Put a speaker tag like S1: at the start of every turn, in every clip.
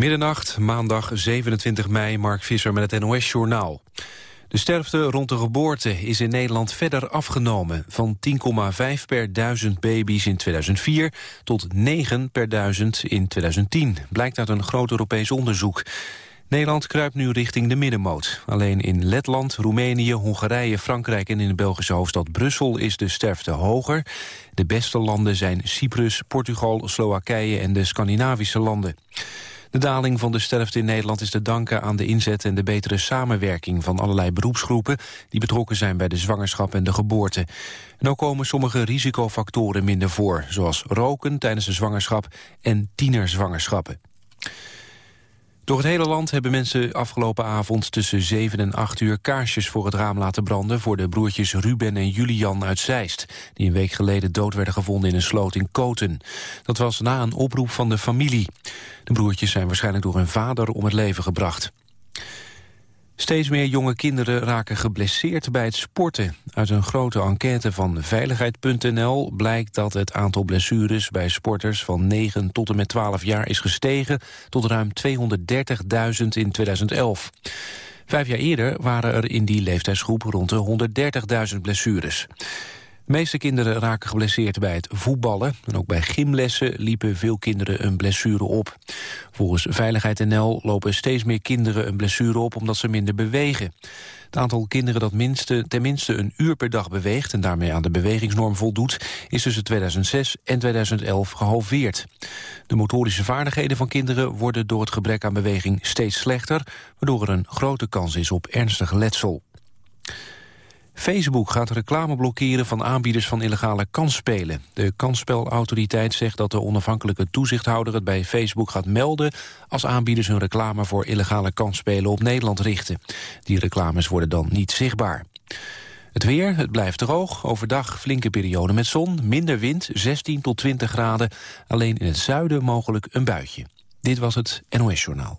S1: Middernacht, maandag 27 mei, Mark Visser met het NOS-journaal. De sterfte rond de geboorte is in Nederland verder afgenomen... van 10,5 per duizend baby's in 2004 tot 9 per duizend in 2010... blijkt uit een groot Europees onderzoek. Nederland kruipt nu richting de middenmoot. Alleen in Letland, Roemenië, Hongarije, Frankrijk en in de Belgische hoofdstad Brussel is de sterfte hoger. De beste landen zijn Cyprus, Portugal, Slowakije en de Scandinavische landen. De daling van de sterfte in Nederland is te danken aan de inzet en de betere samenwerking van allerlei beroepsgroepen die betrokken zijn bij de zwangerschap en de geboorte. Ook komen sommige risicofactoren minder voor, zoals roken tijdens de zwangerschap en tienerzwangerschappen. Door het hele land hebben mensen afgelopen avond tussen 7 en 8 uur kaarsjes voor het raam laten branden voor de broertjes Ruben en Julian uit Zeist, die een week geleden dood werden gevonden in een sloot in Koten. Dat was na een oproep van de familie. De broertjes zijn waarschijnlijk door hun vader om het leven gebracht. Steeds meer jonge kinderen raken geblesseerd bij het sporten. Uit een grote enquête van Veiligheid.nl blijkt dat het aantal blessures bij sporters van 9 tot en met 12 jaar is gestegen tot ruim 230.000 in 2011. Vijf jaar eerder waren er in die leeftijdsgroep rond de 130.000 blessures. De meeste kinderen raken geblesseerd bij het voetballen. En ook bij gymlessen liepen veel kinderen een blessure op. Volgens Veiligheid NL lopen steeds meer kinderen een blessure op omdat ze minder bewegen. Het aantal kinderen dat minste, tenminste een uur per dag beweegt... en daarmee aan de bewegingsnorm voldoet... is tussen 2006 en 2011 gehalveerd. De motorische vaardigheden van kinderen worden door het gebrek aan beweging steeds slechter... waardoor er een grote kans is op ernstig letsel. Facebook gaat reclame blokkeren van aanbieders van illegale kansspelen. De kansspelautoriteit zegt dat de onafhankelijke toezichthouder het bij Facebook gaat melden als aanbieders hun reclame voor illegale kansspelen op Nederland richten. Die reclames worden dan niet zichtbaar. Het weer, het blijft droog. Overdag flinke periode met zon, minder wind, 16 tot 20 graden. Alleen in het zuiden mogelijk een buitje. Dit was het NOS Journaal.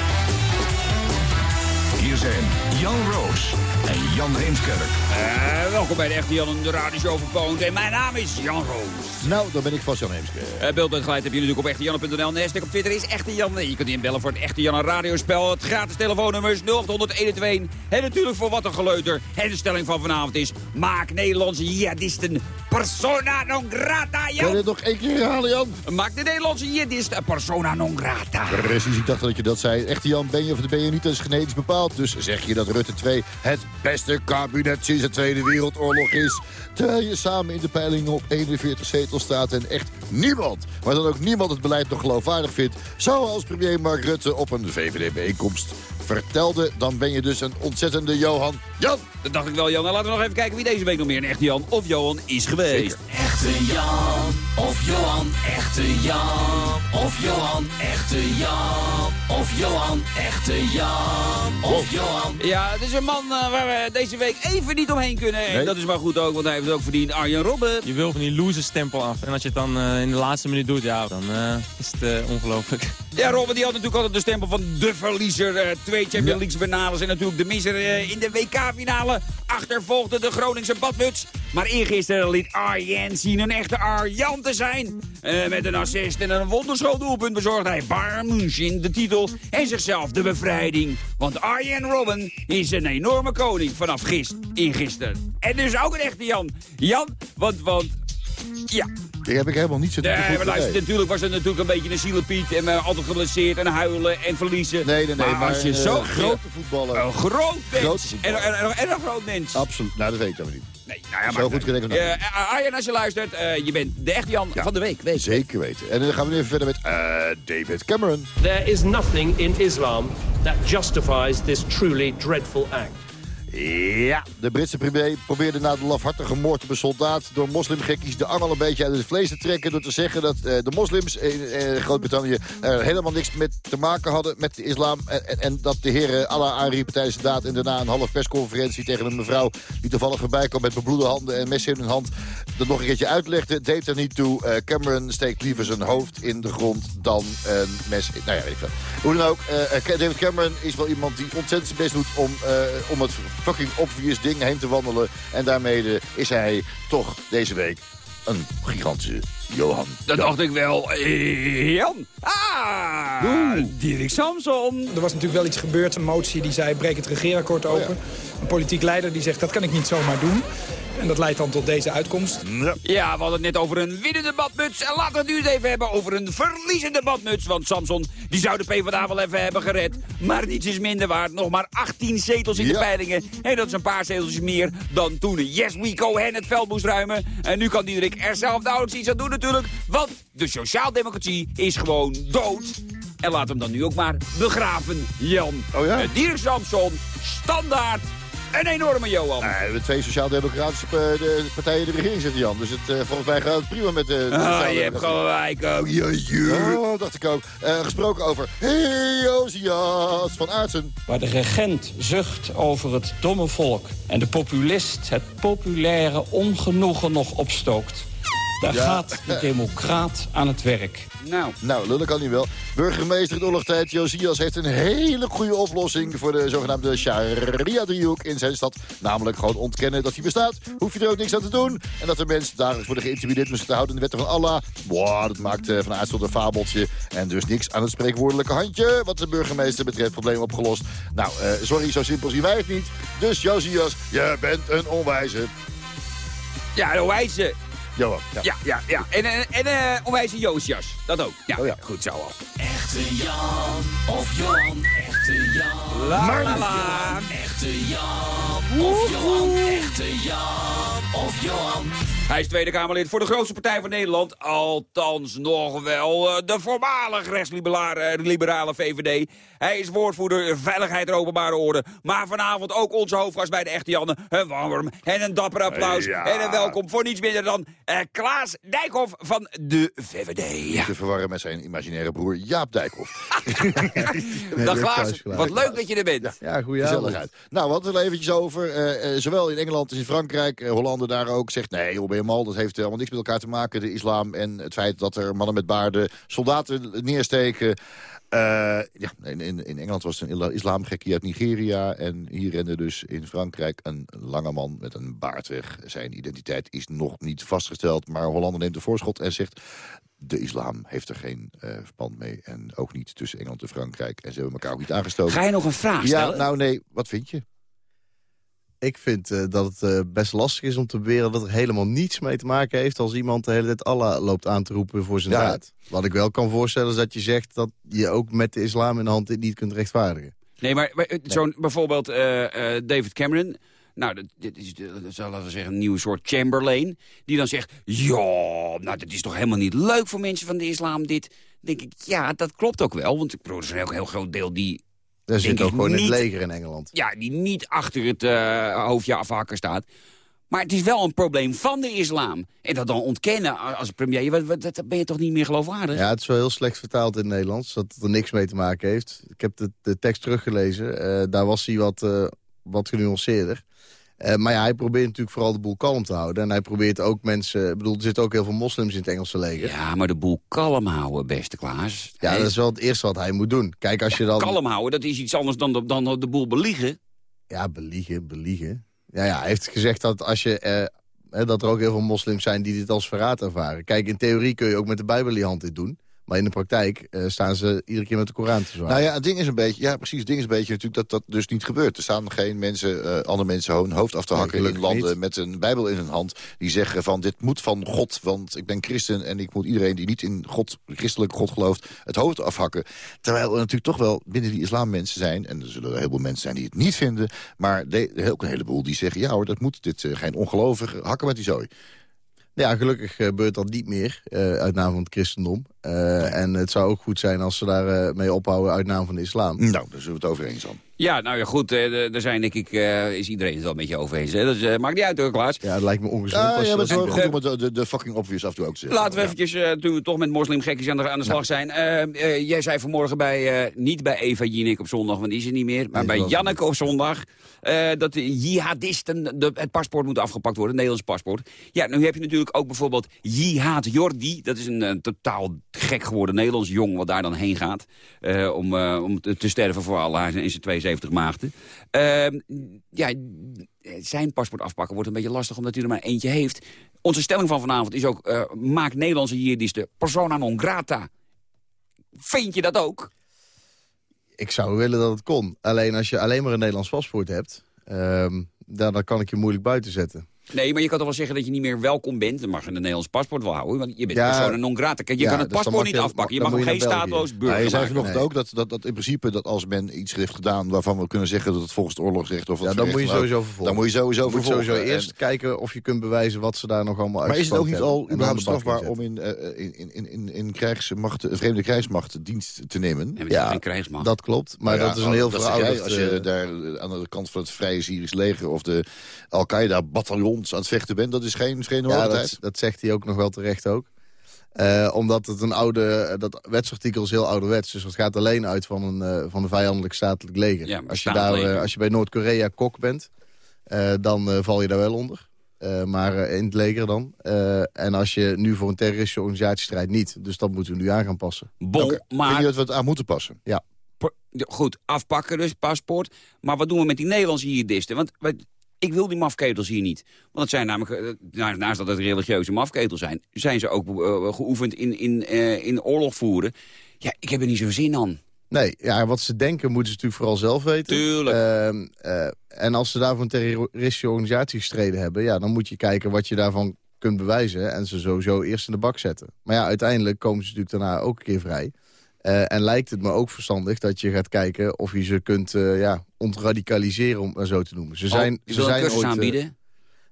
S2: Hier zijn Jan Roos en Jan Heemskerk.
S3: Uh, welkom bij de Echte Jan, de radioshow van Poont. En mijn naam is Jan Roos.
S4: Nou, dan ben ik vast Jan Heemskerk.
S3: Uh, beeld en geluid heb je natuurlijk op echtejan.nl. En hashtag op Twitter is Echte Jan. Je kunt inbellen voor het Echte Jan radiospel. Het gratis telefoonnummer is 0821. En natuurlijk voor wat een geleuter. En de stelling van vanavond is... Maak Nederlandse jihadisten persona non grata, Jan.
S4: Kun je het nog één keer herhalen, Jan?
S3: Maak de Nederlandse jihadisten persona non grata.
S4: Precies, ik dacht dat je dat zei. Echte Jan, ben je of ben je niet, dat is genetisch bepaald. Dus zeg je dat Rutte 2 het beste kabinet sinds de Tweede Wereldoorlog is. Terwijl je samen in de peilingen op 41 zetels staat en echt niemand, maar dan ook niemand het beleid nog geloofwaardig vindt. Zoals premier Mark Rutte op een VVD-bijeenkomst vertelde, dan ben je dus een ontzettende Johan Jan.
S3: Dat dacht ik wel, Jan. Nou, laten we nog even kijken wie deze week nog meer een echte Jan of Johan is geweest.
S5: Echte Jan of Johan, echte Jan of Johan, echte Jan of Johan, echte Jan of Johan.
S3: Ja, het is een man uh, waar we deze week even niet omheen kunnen. En dat is maar goed ook, want hij heeft het ook verdiend. Arjen Robben.
S6: Je wil van die loser stempel af. En als je het dan uh, in de laatste minuut doet, ja, dan uh, is het ongelooflijk.
S3: Ja, Robben die had natuurlijk altijd de stempel van de verliezer. twee Champions League finales en natuurlijk de misser in de WK-finale. Achtervolgde de Groningse badmuts. Maar eergisteren liet Arjen zien een echte Arjan te zijn. Uh, met een assist en een wonderschoon doelpunt bezorgde hij Bayern München de titel en zichzelf de bevrijding. Want Arjen Robben is een enorme koning vanaf gist, gisteren. En dus ook een echte Jan. Jan, want, want, ja,
S4: die heb ik helemaal niet zo
S3: nee, maar luister, natuurlijk was het natuurlijk een beetje een zielepiet. En uh, altijd geblesseerd en huilen en verliezen.
S4: Nee, nee, nee.
S3: Maar, als je uh, zo...
S4: grote voetballer.
S3: Een groot mens. En, en, en, en, een groot mens.
S4: Absoluut. Nou, dat weet ik dan niet.
S3: Nee, nou ja,
S4: Zo goed gerekend.
S3: Uh, Arjen, als je luistert, uh, je bent de echte Jan ja, van de week. Weet
S4: zeker weten. En dan gaan we nu even verder met uh, David Cameron.
S7: There is nothing in Islam that justifies this truly dreadful act.
S8: Ja, de Britse premier probeerde na de lafhartige moord op een soldaat... door moslimgekkies de angel een beetje uit het vlees te trekken... door te zeggen dat eh, de moslims in eh, Groot-Brittannië helemaal niks mee te maken hadden met de islam... en, en, dat de heren Allah aanriepen tijdens de daad... en daarna een half persconferentie tegen een mevrouw... die toevallig voorbij kwam met bebloede handen en messen in hun hand... dat nog een keertje uitlegde, deed er niet toe. Eh, Cameron steekt liever zijn hoofd in de grond dan een mes... Nou ja, weet ik veel. Hoe dan ook, eh, David Cameron is wel iemand die ontzettend zijn best doet... om, eh, om het fucking obvious ding heen te wandelen. En daarmee de- is hij toch deze week een gigantische Johan.
S3: Dat dacht ik wel. Eh, Jan. Ah, Dirk Samson.
S7: Er was natuurlijk wel iets gebeurd, een motie die zei breek het regeerakkoord open. Een politiek leider die zegt dat kan ik niet zomaar doen. En dat leidt dan tot deze uitkomst.
S3: Ja, we hadden het net over een winnende badmuts. En laten we het nu eens even hebben over een verliezende badmuts. Want Samson, die zou de PvdA wel even hebben gered. Maar niets is minder waard. Nog maar 18 zetels in de
S8: Ja.
S3: peilingen. En dat is een paar zetels meer dan toen Yes We Cohen het veld moest ruimen. En nu kan Diederik er zelf nauwelijks iets aan doen natuurlijk. Want de sociaaldemocratie is gewoon dood. En laat hem dan nu ook maar begraven, Jan.
S8: Oh ja?
S3: Eh, Dirk Samson, standaard. Een enorme Johan.
S8: We hebben twee sociaal-democratische eh, de partijen in de regering zitten, Jan. Dus het, eh, volgens mij gaat het prima met de, de
S3: Ah, je hebt gelijk ook. Jeetje.
S8: Oh, dacht ik ook. Eh, gesproken over Josias van Aartsen.
S9: Waar de regent zucht over het domme volk en de populist het populaire ongenoegen nog opstookt. Daar gaat de democraat aan het werk.
S3: Nou,
S8: Nou, lullen kan hij wel. Burgemeester in oorlogstijd Josias heeft een hele goede oplossing... voor de zogenaamde Sharia-driehoek in zijn stad. Namelijk gewoon ontkennen dat hij bestaat. Hoef je er ook niks aan te doen. En dat de mensen dagelijks worden geïntimideerd... om zich te houden in de wetten van Allah. Boah, dat maakt eh, van een fabeltje. En dus niks aan het spreekwoordelijke handje. Wat de burgemeester betreft, probleem opgelost. Nou, eh, sorry, zo simpel zien wij het niet. Dus Josias, je bent een onwijze.
S3: ja, de wijze.
S8: Johan, ja.
S3: Ja, ja, ja. En, en, en eh, onwijze Joosjas. Dat ook. Ja,
S8: Oh ja.
S3: goed zo al.
S5: Echte Jan of Johan, echte Jan.
S3: La la la.
S5: Echte Jan of Johan, echte Jan of Johan.
S3: Hij is Tweede Kamerlid voor de grootste partij van Nederland. Althans nog wel eh, de voormalig rechtsliberale liberale VVD. Hij is woordvoerder Veiligheid en Openbare Orde. Maar vanavond ook onze hoofdgast bij de Echte Janne. Een warm en een dapper applaus.
S8: Ja.
S3: En een welkom voor niets minder dan eh, Klaas Dijkhoff van de VVD.
S8: Niet te verwarren met zijn imaginaire broer Jaap Dijkhoff.
S3: Dag Klaas, wat leuk dat je er bent.
S10: Ja, goeie
S8: Gezelligheid. Nou, wat er eventjes over. eh, eh, zowel in Engeland als in Frankrijk. eh, Hollanden daar ook zegt... nee, joh, mal, dat heeft helemaal niks met elkaar te maken. De islam en het feit dat er mannen met baarden soldaten neersteken. Eh, ja, in, in, Engeland was het een islamgekkie uit Nigeria. En hier rende dus in Frankrijk een lange man met een baard weg. Zijn identiteit is nog niet vastgesteld. Maar Hollande neemt de voorschot en zegt... de islam heeft er geen eh verband mee. En ook niet tussen Engeland en Frankrijk. En ze hebben elkaar ook niet aangestoken.
S3: Ga je nog een vraag
S8: Ja,
S3: stellen?
S8: nou nee, wat vind je?
S10: Ik vind eh, dat het eh, best lastig is om te beweren dat er helemaal niets mee te maken heeft... als iemand de hele tijd Allah loopt aan te roepen voor zijn
S8: Ja.
S10: daad. Wat ik wel kan voorstellen is dat je zegt dat je ook met de islam in de hand dit niet kunt rechtvaardigen.
S3: Nee, maar, maar, eh, zo'n bijvoorbeeld eh, eh, David Cameron... Nou, dat, dit is, dat zal laten we zeggen, een nieuwe soort Chamberlain. Die dan zegt, ja, nou, dat is toch helemaal niet leuk voor mensen van de islam, dit. Dan denk ik, ja, dat klopt ook wel. Want ik bedoel, er is een heel, heel groot deel die, Denk
S10: zit ook gewoon in het leger in Engeland.
S3: ja, die niet achter het eh, hoofdje afhakken staat. Maar het is wel een probleem van de islam. En dat dan ontkennen als premier, wat, wat, dat ben je toch niet meer geloofwaardig?
S10: Ja, het is wel heel slecht vertaald in het Nederlands. Dat het er niks mee te maken heeft. Ik heb de, de tekst teruggelezen. Eh, daar was hij wat, eh, wat genuanceerder. Eh, maar ja, hij probeert natuurlijk vooral de boel kalm te houden. En hij probeert ook mensen... Ik bedoel, er zitten ook heel veel moslims in het Engelse leger. Ja,
S3: Ja, maar de boel kalm houden, beste Klaas. Hij-
S10: dat is wel het eerste wat hij moet doen. Kijk, als je dan...
S3: Kalm houden, dat is iets anders dan de, dan de boel beliegen.
S10: Ja, beliegen, beliegen. Ja, ja, hij heeft gezegd dat als je... eh, dat er ook heel veel moslims zijn die dit als verraad ervaren. Kijk, in theorie kun je ook met de Bijbel je hand dit doen. Maar in de praktijk eh, staan ze iedere keer met de Koran te zwaaien.
S8: Nou ja, het ding is een beetje, ja precies, het ding is een beetje natuurlijk dat dat dus niet gebeurt. Er staan geen mensen, eh, andere mensen hun hoofd af te
S10: Nee,
S8: hakken in landen
S10: niet.
S8: met een bijbel in hun hand. Die zeggen van dit moet van God, want ik ben christen en ik moet iedereen die niet in God, christelijke God gelooft, het hoofd afhakken. Terwijl er natuurlijk toch wel binnen die islam mensen zijn, en er zullen een heleboel mensen zijn die het niet vinden, maar de, ook een heleboel die zeggen, ja hoor, dat moet, dit eh, geen ongelovigen, hakken met die zooi.
S10: Ja, gelukkig gebeurt dat niet meer, uit naam van het christendom. Eh, en het zou ook goed zijn als ze daar eh, mee ophouden uit naam van de islam.
S8: Nou, daar zullen we het over eens.
S3: Ja, nou ja, goed, eh, daar zijn denk ik, eh, is iedereen het wel met je over eens. Hè? Dat maakt niet uit hoor, Klaas.
S10: Ja, het lijkt me ongezond. Als je
S8: ja, maar
S10: dat
S8: het is goed om de, de, de fucking obvious af en toe ook te zeggen.
S3: Laten we eventjes, eh, toen we toch met moslimgekkies aan de, aan de slag zijn. Eh, eh, jij zei vanmorgen bij, eh, niet bij Eva Jinek op zondag, want die is er niet meer. Maar
S10: Nee,
S3: bij
S10: dat
S3: Janneke op zondag. eh, dat de jihadisten de, het paspoort moet afgepakt worden, het Nederlands paspoort. Ja, nu heb je natuurlijk ook bijvoorbeeld Jihad Jordi. Dat is een totaal gek geworden Nederlands jong wat daar dan heen gaat. eh, om, eh, om te, te sterven voor Allah en zijn 72 maagden. Ehm, ja, zijn paspoort afpakken wordt een beetje lastig omdat hij er maar eentje heeft. Onze stelling van vanavond is ook, eh maak Nederlandse jihadisten persona non grata. Vind je dat ook?
S10: Ik zou willen dat het kon. Alleen als je alleen maar een Nederlands paspoort hebt... ehm, dan, dan kan ik je moeilijk buiten zetten.
S3: Nee, maar je kan toch wel zeggen dat je niet meer welkom bent. Dan mag je een Nederlands paspoort wel houden. Want je bent
S10: Ja.
S3: persona non grata. Kijk, je
S10: Ja,
S3: kan het
S10: dus
S3: paspoort niet
S10: je-
S3: afpakken. Je mag geen
S10: België.
S3: stateloos
S8: Ja,
S3: burger
S8: je zei vanochtend
S10: Nee.
S8: ook dat, dat, dat in principe dat als men iets heeft gedaan... waarvan we kunnen zeggen dat het volgens het oorlogsrecht of wat
S10: Ja, dan moet je sowieso vervolgen.
S8: Dan moet je sowieso
S10: moet
S8: vervolgen.
S10: sowieso
S8: En-
S10: eerst kijken of je kunt bewijzen wat ze daar nog allemaal
S8: Maar is het ook niet al überhaupt strafbaar om in, eh, in, in, in, in krijgsmacht, een vreemde krijgsmacht dienst te nemen?
S10: Ja. Dat klopt, maar
S8: Nou ja,
S10: dat is een heel verouderd...
S8: Als je
S10: eh,
S8: daar eh, aan de kant van het Vrije Syrisch leger... of de Al-Qaeda-bataljons aan het vechten bent... dat is geen vreemde
S10: ja,
S8: tijd.
S10: dat, dat zegt hij ook nog wel terecht ook. Eh, omdat het een oude, eh, dat wetsartikel is heel ouderwets. Dus het gaat alleen uit van een, eh, van een vijandelijk statelijk leger.
S3: Ja,
S10: als, je daar, als je bij Noord-Korea kok bent, eh, dan val je daar wel onder. Eh, maar in het leger dan. Eh, en als je nu voor een terroristische organisatie strijdt, niet. Dus dat moeten we nu aan gaan passen.
S3: Bon,
S8: Oké, Vind je dat we het aan moeten passen?
S3: per- goed, afpakken dus, paspoort. Maar wat doen we met die Nederlandse jihadisten? Want wij- ik wil die mafketels hier niet. Want het zijn namelijk, eh, na- naast dat het religieuze mafketels zijn... zijn ze ook eh, geoefend in, in, eh, in oorlog voeren. Ja, ik heb er niet zoveel zin aan.
S10: Nee, ja, wat ze denken moeten ze natuurlijk vooral zelf weten.
S3: Tuurlijk.
S10: Ehm, eh, en als ze daarvoor een terroristische organisatie gestreden hebben... Ja, dan moet je kijken wat je daarvan kunt bewijzen... en ze sowieso eerst in de bak zetten. Maar ja, uiteindelijk komen ze natuurlijk daarna ook een keer vrij. Eh, en lijkt het me ook verstandig dat je gaat kijken... of je ze kunt eh, ja, ontradicaliseren, om het maar zo te noemen. Ze zijn,
S3: oh, je
S10: ze zijn
S3: cursus
S10: ooit, eh,
S3: aanbieden?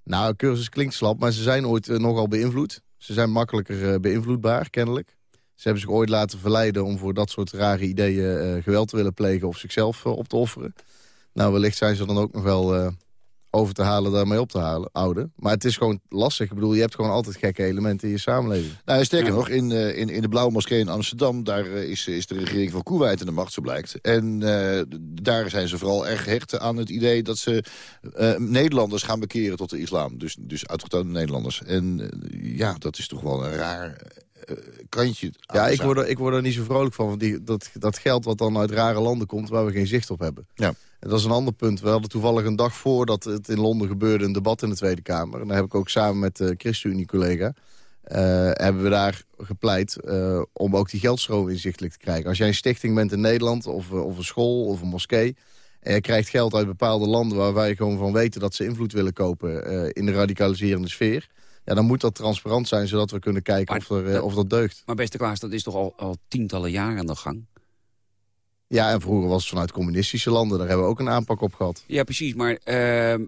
S10: nou, een cursus klinkt slap, maar ze zijn ooit nogal beïnvloed. Ze zijn makkelijker beïnvloedbaar, kennelijk. Ze hebben zich ooit laten verleiden om voor dat soort rare ideeën geweld te willen plegen of zichzelf op te offeren. Nou, wellicht zijn ze dan ook nog wel over te halen daarmee op te halen, houden. Maar het is gewoon lastig. Ik bedoel, je hebt gewoon altijd gekke elementen in je samenleving.
S8: Nou, sterker
S3: Ja.
S8: nog, in, eh, in, in de Blauwe Moskee in Amsterdam... daar eh, is, is de regering van Koeweit in de macht, zo blijkt. En eh, daar zijn ze vooral erg gehecht aan het idee... dat ze eh, Nederlanders gaan bekeren tot de islam. Dus, dus Nederlanders. En ja, dat is toch wel een raar eh, kantje.
S10: Ja, ik word, er, ik word er niet zo vrolijk van. Want die, dat, dat geld wat dan uit rare landen komt waar we geen zicht op hebben.
S8: Ja.
S10: En dat is een ander punt. We hadden toevallig een dag voordat het in Londen gebeurde... een debat in de Tweede Kamer. En daar heb ik ook samen met de ChristenUnie-collega... eh, hebben we daar gepleit eh, om ook die geldstroom inzichtelijk te krijgen. Als jij een stichting bent in Nederland, of, eh, of een school, of een moskee... en je krijgt geld uit bepaalde landen waar wij gewoon van weten... dat ze invloed willen kopen eh, in de radicaliserende sfeer... Ja, dan moet dat transparant zijn, zodat we kunnen kijken
S3: Maar
S10: of, er, eh,
S3: dat-
S10: of dat deugt.
S3: Maar beste Klaas, dat is toch al, al tientallen jaren aan de gang?
S10: Ja, en vroeger was het vanuit communistische landen. Daar hebben we ook een aanpak op gehad.
S3: Ja, precies. Maar ehm,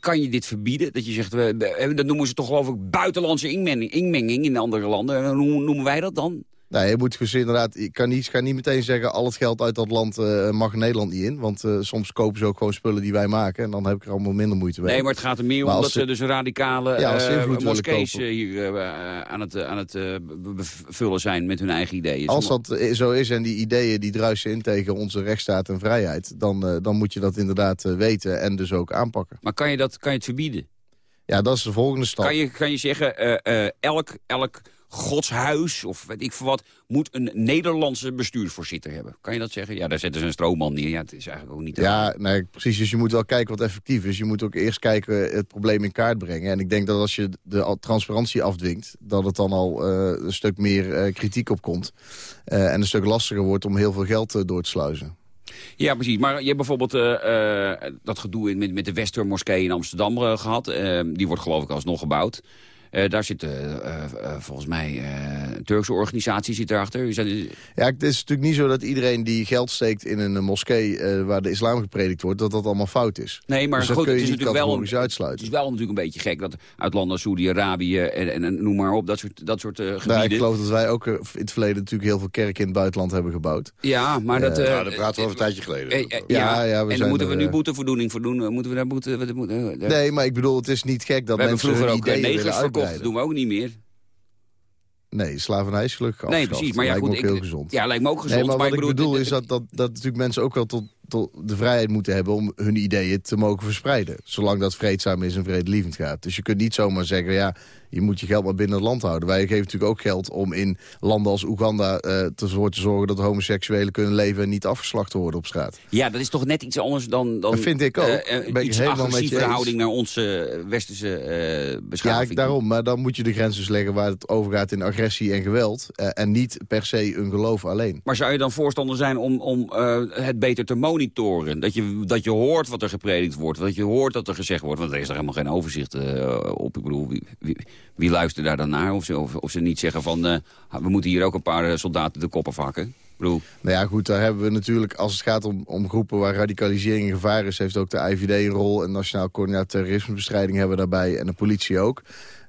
S3: kan je dit verbieden? Dat je zegt, we, we- dat noemen ze toch geloof ik buitenlandse inmenging, inmenging in andere landen. En Hoe noemen wij dat dan?
S10: Nee, je moet dus inderdaad, ik kan niet, ik kan niet meteen zeggen... al het geld uit dat land eh, mag Nederland niet in. Want eh, soms kopen ze ook gewoon spullen die wij maken. En dan heb ik er allemaal minder moeite mee.
S3: Nee, maar het gaat er meer om dat ze
S10: ze-
S3: dus radicale
S10: Ja, willen
S3: moskees hier aan het, aan het bevullen zijn met hun eigen ideeën.
S10: Als dat zo is en die ideeën die druisen in tegen onze rechtsstaat en vrijheid... dan, dan moet je dat inderdaad weten en dus ook aanpakken.
S3: Maar kan je, dat, kan je het verbieden?
S10: Ja, dat is de volgende stap.
S3: Kan je, kan je zeggen, elk, elk godshuis of weet ik veel wat... moet een Nederlandse bestuursvoorzitter hebben? Kan je dat zeggen? Ja, daar zetten ze een stroomman neer. Ja, het is eigenlijk ook niet...
S10: Ja, nee, precies. Dus je moet wel kijken wat effectief is. Je moet ook eerst kijken het probleem in kaart brengen. En ik denk dat als je de transparantie afdwingt... dat het dan al eh, een stuk meer eh, kritiek op komt. Eh, en een stuk lastiger wordt om heel veel geld eh, door te sluizen.
S3: Ja, precies. Maar je hebt bijvoorbeeld eh, eh, dat gedoe met, met de Westermoskee in Amsterdam eh, gehad. Eh, die wordt geloof ik alsnog gebouwd. Eh, daar zit eh, eh, volgens mij eh, een Turkse organisatie zit erachter. Is dat-
S10: Ja, het is natuurlijk niet zo dat iedereen die geld steekt in een moskee... eh, waar de islam gepredikt wordt, dat dat allemaal fout is.
S3: Nee, maar
S10: Dus dat
S3: goed, het is natuurlijk wel,
S10: categorisch uitsluiten.
S3: het is wel natuurlijk een beetje gek dat uit landen als Saudi-Arabië en, en, en noem maar op, dat soort, dat soort eh,
S10: Nou,
S3: gebieden.
S10: ik geloof dat wij ook in het verleden natuurlijk heel veel kerken in het buitenland hebben gebouwd.
S3: Ja, maar dat...
S10: Eh,
S3: eh,
S8: Nou, daar praten we over een tijdje geleden.
S10: Ja,
S3: ja,
S10: ja, we
S3: en dan
S10: zijn
S3: moeten we nu boeteverdoening voor doen. Moeten we daar boete...
S10: Nee, maar ik bedoel, het is niet gek dat
S3: we hebben
S10: mensen
S3: vroeger ook
S10: ideeën
S3: negers
S10: willen
S3: verkocht, dat doen we ook niet meer.
S10: Nee, slavernij is gelukkig
S3: Nee, precies. Maar ja,
S10: Lijkt
S3: goed,
S10: me ook heel
S3: ik,
S10: gezond.
S3: ja, lijkt me ook gezond.
S10: nee, maar wat
S3: ik
S10: ik
S3: bedoel,
S10: bedoel
S3: het-
S10: is dat, dat, dat natuurlijk mensen ook wel tot de vrijheid moeten hebben... om hun ideeën te mogen verspreiden. Zolang dat vreedzaam is en vredelievend gaat. Dus je kunt niet zomaar zeggen, ja, je moet je geld maar binnen het land houden. Wij geven natuurlijk ook geld om in landen als Oeganda ervoor te zorgen... dat homoseksuelen kunnen leven en niet afgeslacht worden op straat.
S3: Ja, dat is toch net iets anders dan... dan
S10: Dat vind ik ook. Ben ik
S3: iets agressieve houding naar onze westerse
S10: Ja,
S3: beschaving.
S10: ik- daarom. Maar dan moet je de grens dus leggen waar het overgaat in agressie en geweld. en niet per se een geloof alleen.
S3: Maar zou je dan voorstander zijn om, om het beter te monitoren? Dat je, dat je hoort wat er gepredikt wordt, dat je hoort dat er gezegd wordt. Want er is er helemaal geen overzicht eh, op. Ik bedoel, wie, wie, wie luistert daar dan naar? Of ze, of, of ze niet zeggen van, eh, we moeten hier ook een paar eh, soldaten de kop afhakken? Ik bedoel,
S10: Nou ja, goed, daar hebben we natuurlijk, als het gaat om, om groepen waar radicalisering een gevaar is... heeft ook de IVD een rol en Nationaal Coördinator Terrorismebestrijding hebben we daarbij en de politie ook.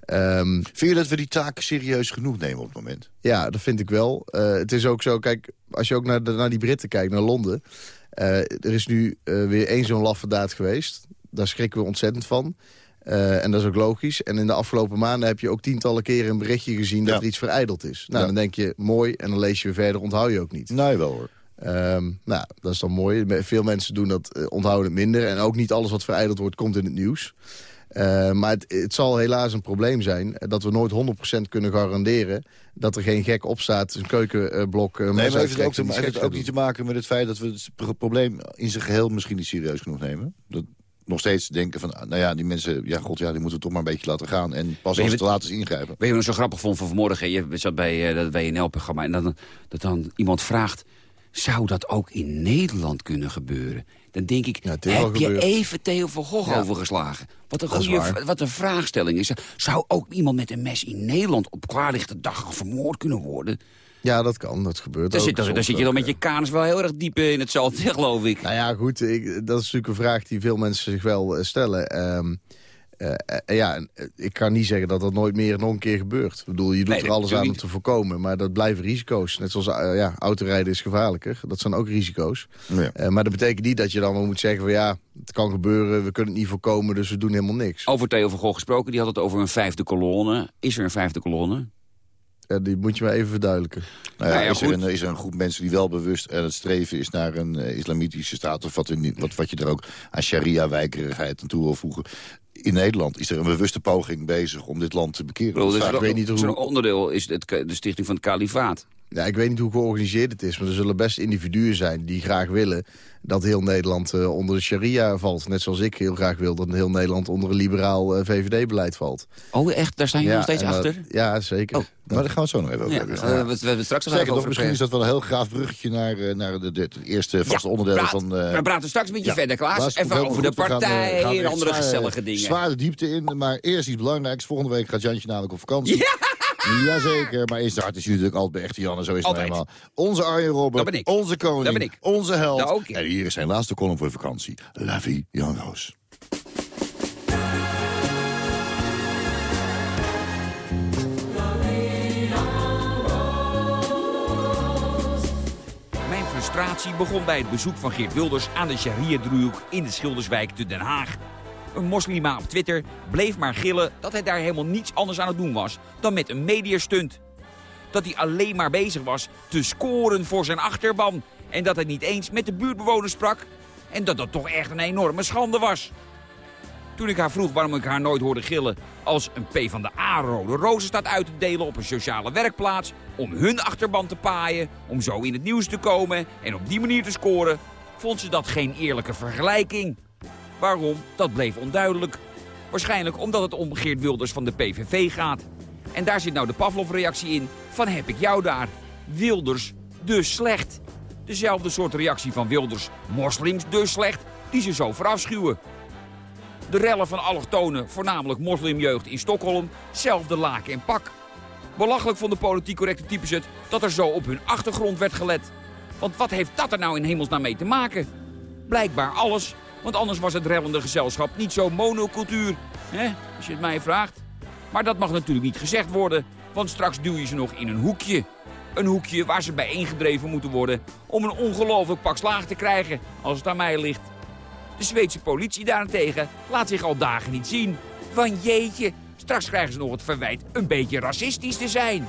S10: Ehm,
S8: Vind je dat we die taken serieus genoeg nemen op het moment?
S10: ja, dat vind ik wel. Eh, het is ook zo, kijk, als je ook naar, de, naar die Britten kijkt, naar Londen... eh, er is nu eh, weer één zo'n laffe daad geweest. Daar schrikken we ontzettend van. Eh, en dat is ook logisch. En in de afgelopen maanden heb je ook tientallen keren een berichtje gezien... dat
S8: Ja.
S10: er iets verijdeld is. Nou,
S8: Ja.
S10: dan denk je, mooi, en dan lees je weer verder, onthoud je ook niet.
S8: Nee, wel hoor.
S10: Ehm, nou, dat is dan mooi. Veel mensen doen dat, eh, onthouden het minder. En ook niet alles wat verijdeld wordt, komt in het nieuws. Eh, maar het, het zal helaas een probleem zijn... eh, dat we nooit 100% kunnen garanderen... dat er geen gek opstaat, een keukenblok... eh,
S8: Nee, maar heeft het ook, te, heeft het ook niet te maken met het feit dat we het pro- probleem in zijn geheel misschien niet serieus genoeg nemen? Dat nog steeds denken van, nou ja, die mensen, ja god, ja, die moeten we toch maar een beetje laten gaan. En pas
S3: je
S8: als het te laat is ingrijpen.
S3: Weet je wat ik zo grappig vond van vanmorgen? Je zat bij eh, dat WNL-programma en dan, dat dan iemand vraagt... zou dat ook in Nederland kunnen gebeuren? Dan denk ik,
S10: Ja,
S3: heb je even Theo van Gogh
S10: Ja.
S3: overgeslagen? Wat een, goede, wat een vraagstelling is. Zou ook iemand met een mes in Nederland op klaarlichte dag vermoord kunnen worden?
S10: Ja, dat kan. Dat gebeurt
S3: Daar
S10: ook.
S3: zit, daar, zit je dan met je kanus wel heel erg diep in het zand, geloof ik.
S10: Nou ja, goed. Ik, dat is natuurlijk een vraag die veel mensen zich wel eh, stellen. Eh, ja, en, eh, ik kan niet zeggen dat dat nooit meer nog een keer gebeurt. Ik bedoel, je doet
S3: Nee,
S10: er alles aan om te voorkomen. Maar dat blijven risico's. Net zoals eh, ja, autorijden is gevaarlijker. Dat zijn ook risico's.
S8: Ja.
S10: Eh, maar dat betekent niet dat je dan wel moet zeggen van ja, het kan gebeuren. We kunnen het niet voorkomen, dus we doen helemaal niks.
S3: Over Theo van Gogh gesproken, die had het over een vijfde kolonne. Is er een vijfde kolonne?
S10: Eh, die moet je maar even verduidelijken.
S8: Nou ja,
S3: Nou ja,
S8: is, er een, is er een groep mensen die wel bewust aan het streven is naar een eh, islamitische staat... of wat, in, wat, wat je er ook aan sharia-wijkerigheid aan toe wil voegen. In Nederland is er een bewuste poging bezig om dit land te bekeren.
S3: Ik dus
S10: weet niet hoe-
S3: Zo'n onderdeel is het, de stichting van het kalifaat.
S10: Ja, ik weet niet hoe georganiseerd het is, maar er zullen best individuen zijn die graag willen dat heel Nederland eh, onder de sharia valt. Net zoals ik heel graag wil dat heel Nederland onder een liberaal eh, VVD-beleid valt.
S3: Oh, echt? Daar staan jullie nog steeds
S10: dat-
S3: achter?
S10: ja, zeker.
S3: Oh.
S8: Maar daar gaan we het zo nog even over
S3: Ja,
S8: hebben.
S3: we, we hebben het straks nog
S8: Zeker
S3: even
S8: nog,
S3: over
S8: misschien is dat wel een heel graaf bruggetje naar, eh, naar de, de, het eerste vaste onderdeel van... eh,
S3: we praten straks een beetje
S8: ja,
S3: verder, Klaas. Even over de
S8: goed.
S3: Partij
S8: gaan
S3: en andere
S8: zwaar-
S3: gezellige dingen.
S8: Zwaar de diepte in, maar eerst iets belangrijks. Volgende week gaat Jantje namelijk op vakantie.
S3: Ja!
S8: Jazeker, maar eerst de hart is natuurlijk altijd bij echte Janne, zo is het nou eenmaal. Onze Arjen Robben, onze koning, onze held.
S3: Ja.
S8: En hier is zijn laatste column voor vakantie. La vie, Jan Roos.
S3: Mijn frustratie begon bij het bezoek van Geert Wilders aan de Sharia-driehoek in de Schilderswijk te Den Haag. Een moslima op Twitter bleef maar gillen dat hij daar helemaal niets anders aan het doen was dan met een mediastunt. Dat hij alleen maar bezig was te scoren voor zijn achterban en dat hij niet eens met de buurtbewoners sprak en dat dat toch echt een enorme schande was. Toen ik haar vroeg waarom ik haar nooit hoorde gillen als een P van de A rode rozen staat uit te delen op een sociale werkplaats, om hun achterban te paaien, om zo in het nieuws te komen en op die manier te scoren, vond ze dat geen eerlijke vergelijking. Waarom? Dat bleef onduidelijk. Waarschijnlijk omdat het om Geert Wilders van de PVV gaat. En daar zit nou de Pavlov-reactie in van heb ik jou daar. Wilders, dus slecht. Dezelfde soort reactie van Wilders, moslims, dus slecht, die ze zo verafschuwen. De rellen van allochtonen, voornamelijk moslimjeugd in Stockholm, zelfde laken en pak. Belachelijk vonden politiek correcte types het dat er zo op hun achtergrond werd gelet. Want wat heeft dat er nou in hemelsnaam mee te maken? Blijkbaar alles, want anders was het rellende gezelschap niet zo monocultuur. Hè, als je het mij vraagt. Maar dat mag natuurlijk niet gezegd worden, want straks duw je ze nog in een hoekje. Een hoekje waar ze bijeengedreven moeten worden om een ongelooflijk pak slaag te krijgen, als het aan mij ligt. De Zweedse politie daarentegen laat zich al dagen niet zien. Van jeetje, straks krijgen ze nog het verwijt een beetje racistisch te zijn.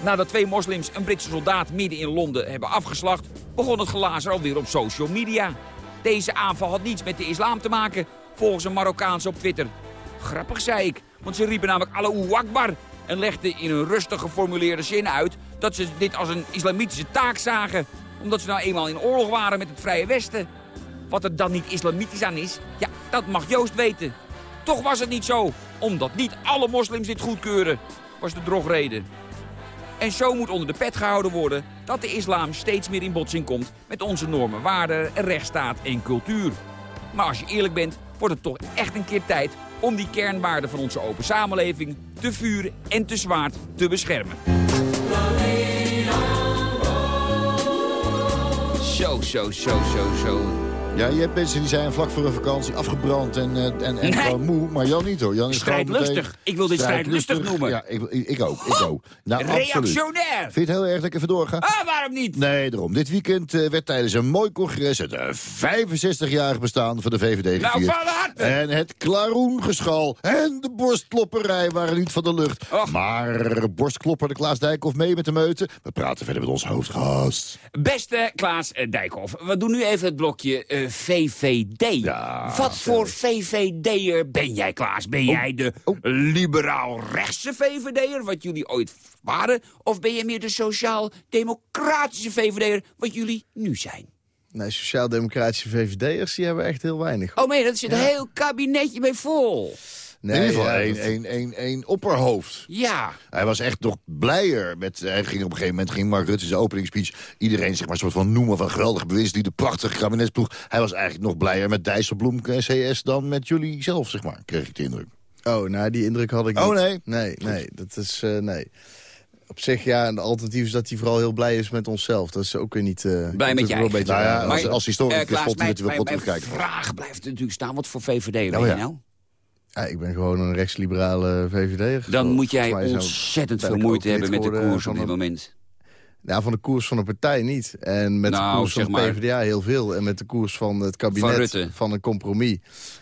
S3: Nadat twee moslims een Britse soldaat midden in Londen hebben afgeslacht... begon het glazer alweer op social media. Deze aanval had niets met de islam te maken, volgens een Marokkaanse op Twitter. Grappig, zei ik, want ze riepen namelijk Allahu Akbar... en legden in een rustig geformuleerde zin uit... dat ze dit als een islamitische taak zagen... omdat ze nou eenmaal in oorlog waren met het Vrije Westen. Wat er dan niet islamitisch aan is, ja, dat mag Joost weten. Toch was het niet zo, omdat niet alle moslims dit goedkeuren, was de drogreden. En zo moet onder de pet gehouden worden dat de islam steeds meer in botsing komt met onze normen, waarden, rechtsstaat en cultuur. Maar als je eerlijk bent, wordt het toch echt een keer tijd om die kernwaarden van onze open samenleving te vuren en te zwaard te beschermen. Zo, zo, zo, zo, zo.
S8: Ja, je hebt mensen die zijn vlak voor een vakantie afgebrand en, uh, en, en
S3: Nee.
S8: gewoon moe. Maar Jan niet hoor. Jan is gewoon
S3: Strijdlustig. Ik wil dit strijdlustig noemen.
S8: Ja, ik, ik, ook. Ik ook. Nou, absoluut.
S3: Reactionair!
S8: Vind je het heel erg dat ik even doorga?
S3: Ah, waarom niet?
S8: Nee, daarom. Dit weekend eh, werd tijdens een mooi congres het eh, 65-jarig bestaan van de VVD
S3: Nou,
S8: gevierd.
S3: van harte!
S8: En het klaroengeschal en de borstklopperij waren niet van de lucht.
S3: Och.
S8: Maar borstklopperde Klaas Dijkhoff mee met de meute. We praten verder met onze hoofdgast.
S3: Beste Klaas eh, Dijkhoff, we doen nu even het blokje VVD.
S8: Ja,
S3: Wat voor VVD'er ben jij, Klaas? Ben jij de
S8: Oh.
S3: liberaal-rechtse VVD'er, wat jullie ooit waren? Of ben je meer de sociaal-democratische VVD'er, wat jullie nu zijn?
S10: Nee, sociaal-democratische VVD'ers, die hebben echt heel weinig.
S3: Oh nee, dat zit een heel kabinetje mee vol.
S10: Nee,
S8: in ieder geval
S10: ja,
S8: één
S10: dat-
S8: één- één- één opperhoofd.
S3: Ja,
S8: Hij was echt nog blijer met... Hij ging op een gegeven moment ging Mark Rutte zijn openingsspeech... iedereen zeg maar, soort van noemen van geweldige bewindslieden... de prachtige kabinetsploeg. Hij was eigenlijk nog blijer met Dijsselbloem eh, CS... dan met jullie zelf, zeg maar, kreeg ik de indruk.
S10: Oh, nou, die indruk had ik
S8: Oh,
S10: niet.
S8: nee?
S10: Nee, nee, dat is, eh, nee. Op zich, ja, en de alternatief is dat hij vooral heel blij is met onszelf. Dat is ook weer niet... eh,
S3: Blij met je
S10: wel een beetje
S8: Nou ja, als- als historicus
S3: eh, Klaas, mijn, mijn, mijn vraag blijft natuurlijk staan. Wat voor VVD'er ben
S8: Oh,
S3: je
S8: ja.
S3: nou?
S10: Ja, ik ben gewoon een rechtsliberale VVD'er.
S3: Dan moet jij ontzettend veel moeite hebben met de koers op dit moment.
S10: Ja, van de koers van de partij niet. En met
S3: Nou,
S10: de koers van de
S3: maar-
S10: PvdA heel veel. En met de koers van het kabinet
S3: Van
S10: een compromis.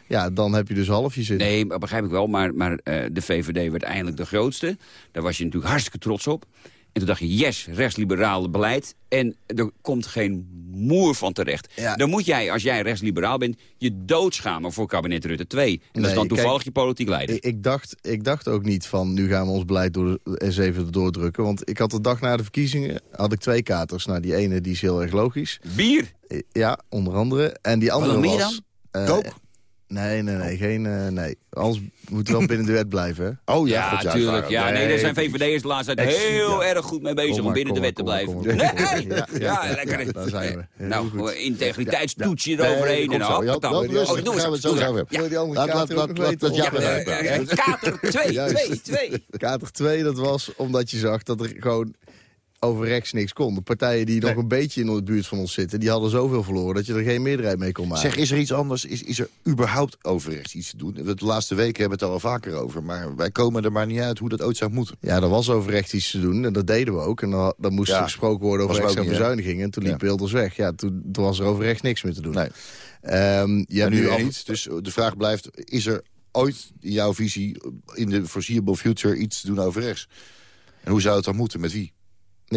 S10: Ja, dan heb je dus half je zin.
S3: Nee, maar begrijp ik wel. Maar, maar eh, de VVD werd eindelijk de grootste. Daar was je natuurlijk hartstikke trots op. En toen dacht je, yes, rechtsliberale beleid. En er komt geen moer van terecht.
S10: Ja.
S3: Dan moet jij, als jij rechtsliberaal bent, je doodschamen voor kabinet Rutte 2. En dat is
S10: Nee,
S3: dan toevallig
S10: kijk,
S3: je politiek leider.
S10: Ik, ik, dacht, ik dacht ook niet van, nu gaan we ons beleid door, eens even doordrukken. Want ik had de dag na de verkiezingen, had ik twee katers. Nou, die ene die is heel erg logisch.
S3: Bier?
S10: Ja, onder andere. En die andere
S3: nog meer
S10: was...
S3: dan?
S10: Nee, nee, nee. Geen, eh, nee. Anders moet wel binnen de wet blijven, hè?
S8: Oh
S3: Ja,
S8: God,
S3: natuurlijk. Ja, nee, daar zijn VVD'ers de laatste tijd heel
S10: ja.
S3: erg goed mee bezig
S10: Kom
S3: om
S10: maar,
S3: binnen de wet te
S10: maar,
S3: blijven.
S10: maar, maar,
S3: Nee!
S10: maar.
S3: Ja,
S10: Ja,
S3: lekker.
S10: ja, daar zijn we.
S3: Nou,
S10: goed.
S3: integriteitstoetje
S8: Nee,
S3: eroverheen. en
S8: Ja,
S3: dan.
S8: wel
S3: Oh, doe eens,
S8: Gaan we het zo over hebben.
S10: Kater ook
S8: laat,
S10: nog
S8: laat, dat
S10: weten?
S8: Jaap
S3: Ja,
S8: even
S3: eh,
S8: uitpraten.
S3: eh, Kater 2,
S10: Juist.
S3: 2, 2.
S10: Kater 2, dat was omdat je zag dat er gewoon over rechts niks kon. De partijen die nog een beetje in de buurt van ons zitten... die hadden zoveel verloren dat je er geen meerderheid mee kon maken.
S8: Zeg, is er iets anders? Is, is er überhaupt over rechts iets te doen? De laatste weken hebben we het al vaker over. Maar wij komen er maar niet uit hoe dat ooit zou moeten.
S10: Ja, er was over rechts iets te doen en dat deden we ook. En dan, dan moest
S8: Ja.
S10: er gesproken worden over
S8: er
S10: extra bezuinigingen. En toen liep
S8: Ja.
S10: Wilders weg. Ja, toen, toen was er over rechts niks meer te doen.
S8: Nee.
S10: Ehm, je hebt
S8: nu
S10: nu
S8: al niet. Dus de vraag blijft, is er ooit in jouw visie... in de foreseeable future iets te doen over rechts? En hoe zou het dan moeten? Met wie?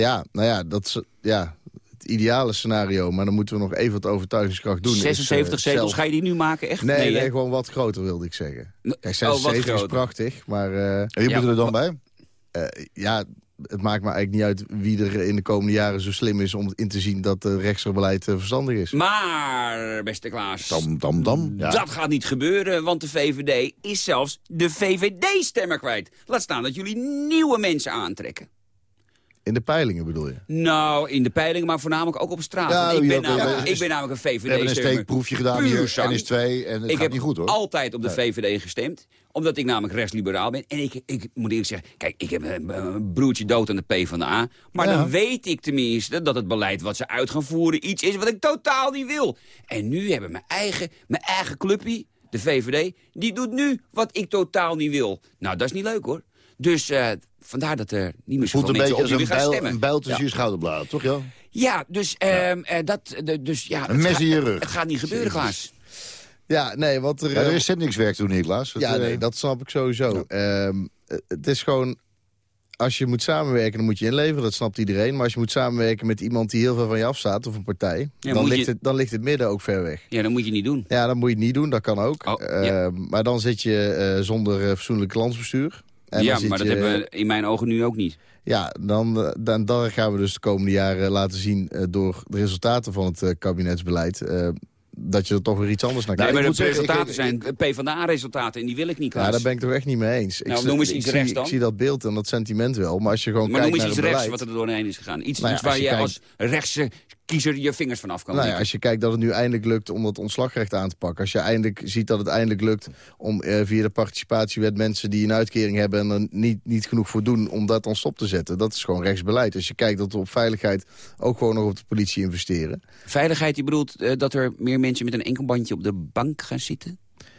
S10: Ja, nou ja, dat is ja, het ideale scenario. Maar dan moeten we nog even wat overtuigingskracht doen. is,
S3: 76
S10: eh,
S3: zetels,
S10: zelf-
S3: ga je die nu maken? Echt?
S10: Nee, gewoon wat groter wilde ik zeggen. Kijk,
S3: oh, wat
S10: 76 is prachtig, maar eh,
S8: En wie
S3: Ja,
S8: moet er dan bij?
S10: eh, ja, het maakt me eigenlijk niet uit wie er in de komende jaren zo slim is... om in te zien dat het rechtsbeleid eh, verstandig is.
S3: Maar, beste Klaas,
S8: Dam, dam, dam. Ja.
S3: dat gaat niet gebeuren, want de VVD is zelfs de VVD-stemmer kwijt. Laat staan dat jullie nieuwe mensen aantrekken.
S10: In de peilingen bedoel je?
S3: Nou, in de peilingen, maar voornamelijk ook op straat.
S8: Ja,
S3: ik, ben
S8: ja,
S3: namelijk, ik ben namelijk een
S8: We hebben een
S3: VVD-stemmer.
S8: steekproefje gedaan hier,
S3: zang.
S8: NS2, en het
S3: ik
S8: gaat
S3: heb
S8: niet goed hoor.
S3: altijd op de VVD gestemd omdat ik namelijk rechtsliberaal ben. En ik, ik moet eerlijk zeggen, kijk, ik heb een, een broertje dood aan de P van de A. Maar
S8: Ja.
S3: dan weet ik tenminste dat het beleid wat ze uit gaan voeren iets is wat ik totaal niet wil. En nu hebben mijn eigen, mijn eigen clubje, de VVD, die doet nu wat ik totaal niet wil. Nou, dat is niet leuk hoor. Dus eh, vandaar dat er niet meer
S8: Voelt
S3: zoveel
S8: een
S3: mensen
S8: beetje
S3: op
S8: als een
S3: jullie gaan
S8: bijl,
S3: stemmen.
S8: een bijl tussen
S3: Ja.
S8: je schouderbladen, toch Jan?
S3: Ja, dus, ehm, eh, dat, de- dus ja,
S8: Een
S3: het
S8: mes
S3: gaat-
S8: in je rug.
S3: Het gaat niet gebeuren, Klaas.
S10: Ja, nee, wat er...
S8: Ja, er
S10: eh,
S8: is zendingswerk toen, Niklaas.
S10: Ja,
S8: Dat,
S10: nee,
S8: eh,
S10: dat snap ik sowieso. Ehm, eh, het is gewoon... Als je moet samenwerken, dan moet je inleveren. Dat snapt iedereen. Maar als je moet samenwerken met iemand die heel veel van je afstaat... of een partij,
S3: Ja,
S10: dan, ligt
S3: je-
S10: het, dan ligt het midden ook ver weg.
S3: Ja, dat moet je niet doen.
S10: Ja, dan moet je het niet doen. Dat kan ook.
S3: Oh, ja.
S10: Ehm, Maar dan zit je eh, zonder eh, fatsoenlijk landsbestuur. En
S3: ja, maar dat
S10: je-
S3: hebben we in mijn ogen nu ook niet.
S10: Ja, dan, eh, dan, dan gaan we dus de komende jaren laten zien... eh, door de resultaten van het eh, kabinetsbeleid... dat je er toch weer iets anders naar
S3: Nee,
S10: kijkt.
S3: maar
S8: moet
S3: de
S8: zeggen,
S3: resultaten
S8: ik-
S3: zijn PvdA-resultaten en die wil ik niet, Klaas.
S10: Ja, daar ben ik toch echt niet mee eens.
S3: Nou,
S10: ik,
S3: noem eens iets
S10: zie,
S3: rechts dan.
S10: Ik zie dat beeld en dat sentiment wel. Maar als je gewoon
S3: maar noem
S10: kijkt
S3: eens
S10: naar
S3: iets rechts
S10: beleid...
S3: wat er doorheen is gegaan. Iets,
S10: Nou ja,
S3: iets waar je als rechtse kiezer je vingers vanaf kan
S10: Nou ja, als je kijkt dat het nu eindelijk lukt om dat ontslagrecht aan te pakken. Als je eindelijk ziet dat het eindelijk lukt om eh, via de participatiewet mensen die een uitkering hebben en er niet, niet genoeg voor doen om dat dan stop te zetten. Dat is gewoon rechtsbeleid. Als je kijkt dat we op veiligheid ook gewoon nog op de politie investeren.
S3: Veiligheid, die bedoelt eh, dat er meer mensen met een enkelbandje op de bank gaan zitten?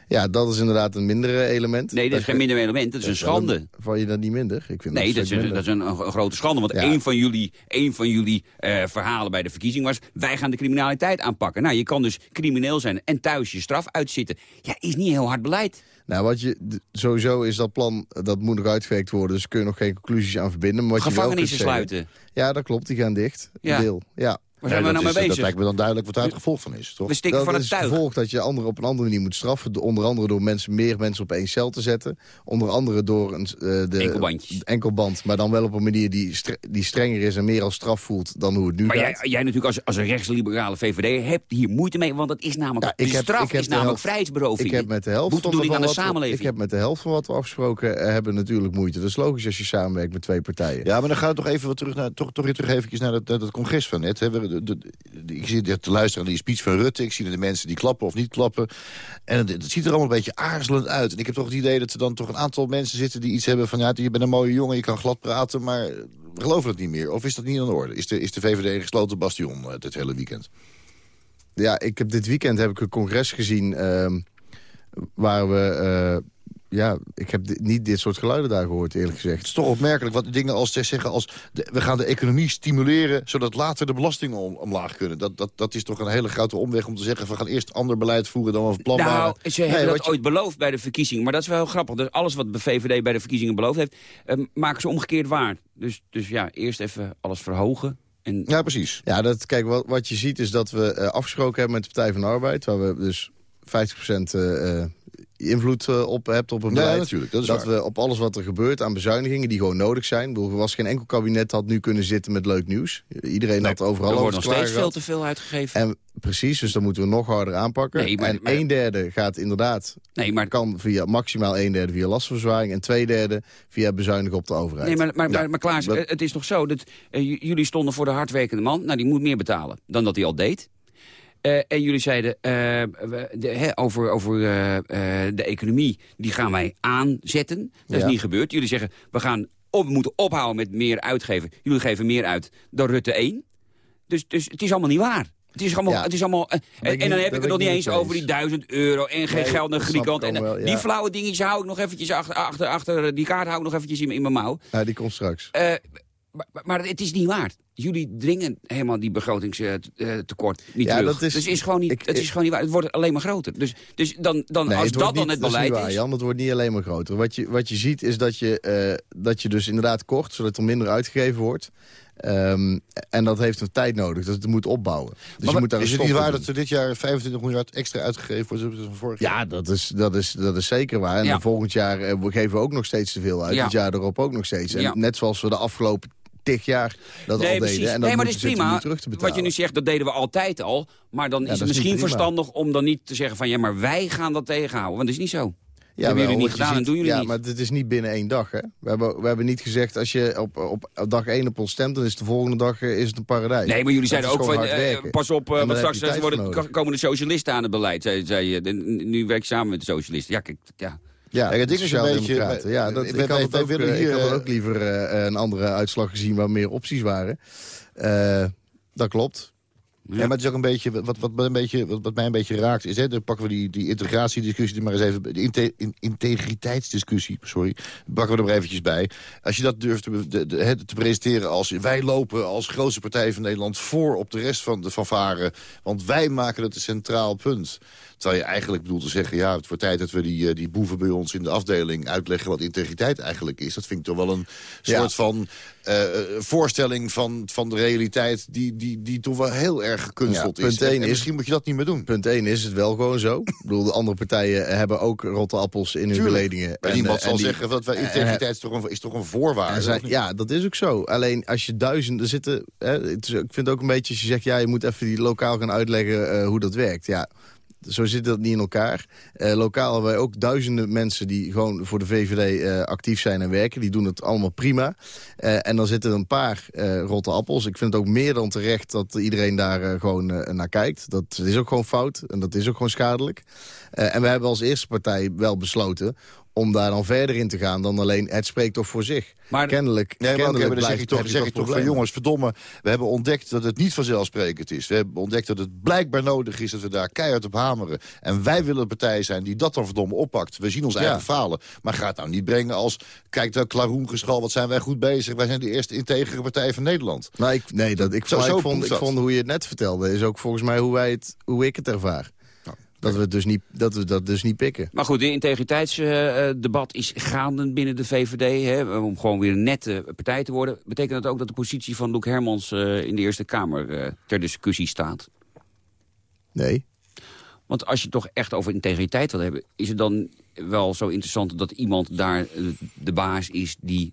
S10: Ja, dat is inderdaad een mindere element.
S3: Nee, dat is geen minder element, dat is een schande.
S10: Val je dat niet minder? Ik vind
S3: Nee, dat
S10: dat
S3: is, dat
S10: minder.
S3: is een, een grote schande. Want
S10: Ja.
S3: een van jullie, een van jullie eh, verhalen bij de verkiezing was... wij gaan de criminaliteit aanpakken. Nou, je kan dus crimineel zijn en thuis je straf uitzitten. Ja, is niet heel hard beleid.
S10: Nou, wat je, sowieso is dat plan, dat moet nog uitgewerkt worden. Dus kun je nog geen conclusies aan verbinden. Maar wat je wel
S3: Gevangenissen
S10: kunt zeggen-
S3: sluiten.
S10: Ja, dat klopt. Die gaan dicht.
S3: Ja.
S10: Deel. Ja.
S3: Waar zijn we
S8: dat
S3: nou mee bezig?
S8: Dat lijkt me dan duidelijk wat daar het gevolg van is, toch?
S3: We stikken
S10: dat
S3: van
S10: is
S3: het
S10: het
S3: tuig.
S10: gevolg dat je anderen op een andere manier moet straffen. Onder andere door mensen, meer mensen op één cel te zetten. Onder andere door een, eh, de
S3: Enkelbandjes.
S10: enkelband. Maar dan wel op een manier die, stre- die strenger is en meer als straf voelt dan hoe het nu
S3: Maar
S10: gaat.
S3: jij, jij natuurlijk als, als een rechtsliberale VVD hebt hier moeite mee, want dat is namelijk,
S10: Ja, ik
S3: de
S10: heb-
S3: straf
S10: ik heb
S3: is namelijk
S10: helft-
S3: vrijheidsberoving.
S10: Ik heb met de helft van, wat we-
S3: samenleving.
S10: Ik heb met de helft van wat we afgesproken eh, hebben natuurlijk moeite. Dat is logisch als je samenwerkt met twee partijen.
S8: Ja, maar dan gaat het toch even wat terug naar, toch, toch weer terug eventjes naar dat, naar dat congres van net. Hè. De- ik zit te luisteren naar die speech van Rutte. Ik zie de mensen die klappen of niet klappen. En het, ziet er allemaal een beetje aarzelend uit. En ik heb toch het idee dat er dan toch een aantal mensen zitten die iets hebben van... ja, je bent een mooie jongen, je kan glad praten, maar we geloven het niet meer. Of is dat niet aan de orde? Is de, is de VVD een gesloten bastion eh, dit hele weekend?
S10: Ja, ik heb dit weekend heb ik een congres gezien ehm, waar we... ja, ik heb niet dit soort geluiden daar gehoord, eerlijk gezegd.
S8: Het is toch opmerkelijk wat dingen als zeggen als... de- we gaan de economie stimuleren, zodat later de belastingen om, omlaag kunnen. Dat, dat, dat is toch een hele grote omweg om te zeggen... we gaan eerst ander beleid voeren dan we plan
S3: Nou,
S8: waren.
S3: ze
S8: Nee,
S3: hebben dat
S8: je-
S3: ooit beloofd bij de verkiezingen. Maar dat is wel heel grappig. Dus alles wat de VVD bij de verkiezingen beloofd heeft... eh, maken ze omgekeerd waar. Dus, dus ja, eerst even alles verhogen. En
S8: Ja, precies.
S10: Ja, dat, kijk, wat, wat je ziet is dat we eh, afgesproken hebben met de Partij van de Arbeid... waar we dus 50% eh, eh, invloed eh, op hebt op een
S8: Ja,
S10: beleid.
S8: natuurlijk, dat
S10: we op alles wat er gebeurt aan bezuinigingen die gewoon nodig zijn... Ik bedoel, er was geen enkel kabinet had nu kunnen zitten met leuk nieuws. Iedereen had overal
S3: er
S10: over
S3: wordt nog steeds veel te veel uitgegeven.
S10: En precies, dus dan moeten we nog harder aanpakken.
S3: Nee, maar-
S10: en
S3: maar-
S10: een derde gaat inderdaad...
S3: Nee, maar,
S10: kan via maximaal een derde via lastenverzwaring... en twee derde via bezuinigen op de overheid.
S3: nee, maar, maar,
S10: Ja.
S3: maar, maar Klaas,
S10: Dat-
S3: het is nog zo dat eh, jullie stonden voor de hardwerkende man. Nou, die moet meer betalen dan dat hij al deed. Eh, en jullie zeiden eh, de, over, over eh, de economie, die gaan wij aanzetten. Dat
S10: Ja.
S3: is niet gebeurd. Jullie zeggen, we, gaan op, we moeten ophouden met meer uitgeven. Jullie geven meer uit dan Rutte 1. Dus, dus het is allemaal niet waar. Het is allemaal...
S10: Ja.
S3: Het is allemaal en, en dan
S10: niet-
S3: heb ik het nog niet eens over die duizend euro en geen
S10: Nee,
S3: geld naar Griekenland. En, Die flauwe dingetjes hou ik nog eventjes achter, achter, achter die kaart hou ik nog eventjes in, in mijn mouw.
S10: Ja, die komt straks.
S3: Eh, maar, maar het is niet waard. Jullie dringen helemaal die begrotingstekort niet
S10: Ja,
S3: terug.
S10: dat is-
S3: dus het is gewoon niet,
S10: ik-
S3: het is
S10: ik-
S3: gewoon niet waar. Het wordt alleen maar groter. Dus, dus dan, dan
S10: Nee,
S3: als
S10: het
S3: dat
S10: wordt
S3: dan
S10: niet-
S3: het
S10: dat
S3: beleid
S10: niet waar,
S3: is...
S10: Jan, het wordt niet alleen maar groter. Wat je, wat je ziet is dat je, eh, dat je dus inderdaad kort, zodat er minder uitgegeven wordt. Ehm, en dat heeft een tijd nodig, dus het moet opbouwen. Dus
S8: Maar
S10: je moet daar
S8: is het niet waar dat er dit jaar 25 miljard extra uitgegeven wordt dan vorig jaar?
S10: Ja, dat is, dat, is, dat is zeker waar. En
S3: Ja.
S10: volgend jaar eh, geven we ook nog steeds te veel uit.
S3: Ja.
S10: Het jaar erop ook nog steeds. En
S3: Ja.
S10: net zoals we de afgelopen tig jaar dat
S3: Nee,
S10: al
S3: precies.
S10: deden. En
S3: nee,
S10: dat
S3: maar dat is prima.
S10: terug te betalen.
S3: Wat je nu zegt, dat deden we altijd al. Maar dan is het misschien verstandig om dan niet te zeggen van... ja, maar wij gaan dat tegenhouden. Want dat is niet zo. Ja, hebben jullie niet gedaan
S10: ziet,
S3: en doen jullie
S10: ja,
S3: niet.
S10: maar het is niet binnen één dag. Hè? We, hebben, we hebben niet gezegd, als je op, op, op dag één op ons stemt... dan is de volgende dag eh, is het een paradijs.
S3: Nee, maar jullie zeiden ook van, eh, pas op,
S10: En
S3: want straks worden,
S10: nodig.
S3: komen de socialisten aan het beleid, zei, zei Nu werk je samen met de socialisten. Ja, kijk, ja.
S10: Ja,
S8: Kijk, het ding is een
S10: Sociaaldemocraten.
S8: beetje-
S10: Ja, dat, ik, had het ook,
S8: willen
S10: eh,
S8: hier,
S10: ik had
S8: eh,
S10: ook liever eh, een andere uitslag gezien waar meer opties waren. Dat klopt.
S8: Ja. maar het is ook een beetje, wat, wat, een beetje, wat, wat mij een beetje raakt, is, hè, dan pakken we die, die integratiediscussie maar eens even, de inte- in- integriteitsdiscussie, sorry, pakken we er maar eventjes bij. Als je dat durft te, de, de, hè, te presenteren als, wij lopen als grootste partij van Nederland voor op de rest van de fanfare, want wij maken het een centraal punt. Terwijl je eigenlijk bedoelt te zeggen, ja, het wordt tijd dat we die, eh, die boeven bij ons in de afdeling uitleggen wat integriteit eigenlijk is. Dat vind ik toch wel een
S10: Ja.
S8: soort van eh, voorstelling van, van de realiteit die, die, die toch wel heel erg gekunsteld
S10: Ja,
S8: is. En- en
S10: is-
S8: misschien moet je dat niet meer doen.
S10: Punt 1 is het wel gewoon zo. Ik bedoel, de andere partijen hebben ook rotte appels in hun beledingen.
S8: Maar
S10: En,
S8: niemand
S10: eh,
S8: zal
S10: die-
S8: zeggen dat wij integriteit is toch een, is toch een voorwaarde.
S10: zij- ja, dat is ook zo. Alleen als je duizenden zitten... Hè, het is, ik vind het ook een beetje als je zegt... ja, je moet even die lokaal gaan uitleggen eh, hoe dat werkt. Ja, zo zit dat niet in elkaar. Eh, lokaal hebben wij ook duizenden mensen die gewoon voor de VVD eh, actief zijn en werken. Die doen het allemaal prima. Eh, en dan zitten er een paar rotte appels. Ik vind het ook meer dan terecht dat iedereen daar gewoon naar kijkt. Dat is ook gewoon fout en dat is ook gewoon schadelijk. En we hebben als eerste partij wel besloten om daar dan verder in te gaan dan alleen het spreekt toch voor zich.
S3: Maar-
S10: kennelijk,
S8: Nee, maar,
S10: kennelijk
S8: maar dan zeg je toch, zeg je toch van jongens, verdomme, we hebben ontdekt dat het niet vanzelfsprekend is. We hebben ontdekt dat het blijkbaar nodig is dat we daar keihard op hameren. En wij willen een partij zijn die dat dan verdomme oppakt. We zien ons
S10: Ja.
S8: eigen falen. Maar ga het nou niet brengen als, kijk daar klaroen geschal, wat zijn wij goed bezig. Wij zijn de eerste integere partij van Nederland.
S10: Nou, ik, nee, dat, ik,
S8: Zo-
S10: maar
S8: zo
S10: ik, vond, ik
S8: dat.
S10: vond hoe je het net vertelde... is ook volgens mij hoe, wij het, hoe ik het ervaar. Dat, we het dus niet, dat we dat dus niet pikken.
S3: Maar goed, de integriteitsdebat is gaande binnen de VVD. Hè, om gewoon weer een nette partij te worden. Betekent dat ook dat de positie van Loek Hermans eh, in de Eerste Kamer eh, ter discussie staat?
S10: Nee.
S3: Want als je het toch echt over integriteit wil hebben... is het dan wel zo interessant dat iemand daar eh, de baas is... die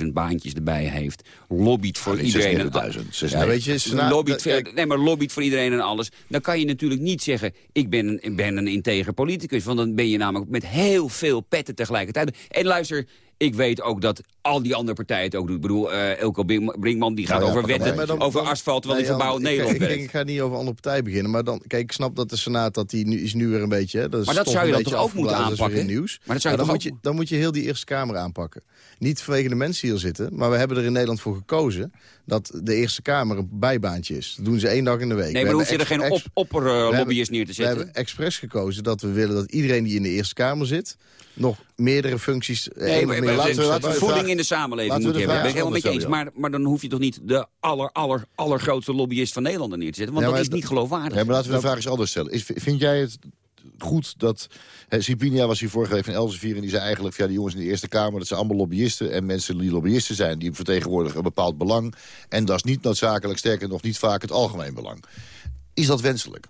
S3: 96.000 baantjes erbij heeft. Lobbyt voor iedereen. en
S8: 96.000,
S3: al-
S10: Ja, weet je, Senaat-
S3: lobbyt, nee, maar lobbyt voor iedereen en alles. Dan kan je natuurlijk niet zeggen... ik ben, een- ben een integer politicus. Want dan ben je namelijk met heel veel petten tegelijkertijd. En luister... Ik weet ook dat al die andere partijen het ook doen. Ik bedoel, eh Elko Brinkman die gaat
S8: Nou ja,
S3: over wetten,
S10: dan-
S3: over
S10: dan-
S3: asfalt...
S10: Nee,
S3: die
S10: ik-
S3: Nederland
S10: ik, ik, ik ga niet over andere partij beginnen. Maar dan, kijk, ik snap dat de Senaat dat die nu, is nu weer een beetje... Hè, dat
S3: Maar dat zou je
S10: een
S3: dan
S10: beetje
S3: toch ook moeten aanpakken?
S10: in nieuws.
S3: Maar dat zou je
S10: dan, moet je, dan moet je heel die Eerste Kamer aanpakken. Niet vanwege de mensen die hier zitten. Maar we hebben er in Nederland voor gekozen... dat de Eerste Kamer een bijbaantje is. Dat doen ze één dag in de week.
S3: Nee,
S10: We
S3: maar dan hoef je er geen op, opper eh,
S10: we
S3: lobbyist neer te
S10: We
S3: zetten.
S10: hebben expres gekozen dat we willen dat iedereen die in de Eerste Kamer zit... nog meerdere functies... eh,
S3: Nee,
S10: één
S3: maar,
S10: meer
S8: laten we-
S3: laten
S8: we de
S3: voeding
S8: vraag-
S3: in de samenleving
S8: laten we
S3: moet je
S8: de
S3: hebben. Ben ik helemaal met je eens.
S8: anders
S3: Maar, maar dan hoef je toch niet de aller, aller, allergrootste lobbyist van Nederland er neer te zetten. Want
S10: Ja,
S3: dat is niet geloofwaardig.
S8: Ja, maar laten we de vraag eens anders stellen. Is, vind jij het goed dat... Sipinia was hier vorige week van Elsevier... en die zei eigenlijk... Ja, die jongens in de Eerste Kamer, dat zijn allemaal lobbyisten... en mensen die lobbyisten zijn, die vertegenwoordigen een bepaald belang. En dat is niet noodzakelijk, sterker nog niet vaak het algemeen belang. Is dat wenselijk?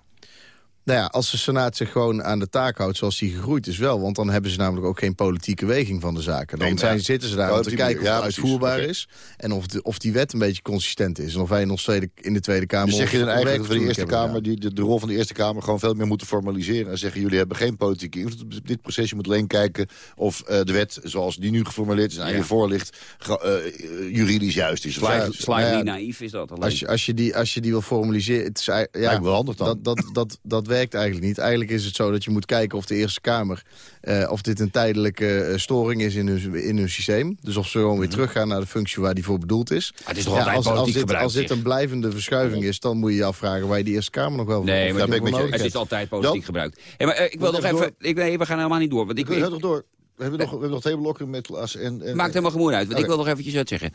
S10: Nou ja, als de Senaat zich gewoon aan de taak houdt zoals die gegroeid is wel. Want dan hebben ze namelijk ook geen politieke weging van de zaken. Dan
S8: Nee,
S10: zijn,
S8: ja.
S10: zitten ze daar
S8: Ja,
S10: om te kijken of het uitvoerbaar is. En of, de, of die wet een beetje consistent is. En of wij nog tweede, in de Tweede Kamer...
S8: Dus zeg je dan eigenlijk dat we de Eerste Kamer... Die, de, de rol van de Eerste Kamer gewoon veel meer moeten formaliseren... en zeggen jullie hebben geen politieke invloed op dit proces. Je moet alleen kijken of eh, de wet zoals die nu geformuleerd is... en aan
S3: Ja.
S8: je voor ligt, ge- eh, juridisch juist is.
S3: Slightly
S10: nou ja,
S3: naïef is dat alleen.
S10: Als je, als, je die, als je die wil formaliseren... Het is, ja,
S8: Lijkt me wel handig dan.
S10: Dat, dat, dat, dat werkt eigenlijk niet. Eigenlijk is het zo dat je moet kijken of de Eerste Kamer... eh, of dit een tijdelijke eh, storing is in hun, in hun systeem. Dus of ze gewoon weer teruggaan naar de functie waar die voor bedoeld is.
S3: Het is toch altijd
S10: als, als, dit, als dit een blijvende verschuiving is... dan moet je je afvragen waar je die Eerste Kamer nog wel voor
S3: Nee, maar het is altijd politiek gebruikt. Hey, maar, eh, ik wil nog
S8: even.
S3: Ik, nee, we gaan helemaal niet door. Want ik,
S8: Ik door. We hebben, nog, we hebben nog twee blokken met Las en... en
S3: Maakt helemaal gemoer uit, want ik wil nog eventjes wat zeggen.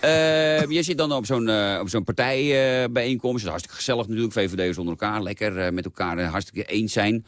S3: Eh, je zit dan op zo'n eh, op zo'n partijbijeenkomst. Hartstikke gezellig natuurlijk, VVD'ers onder elkaar. Lekker eh, met elkaar eh, hartstikke eens zijn.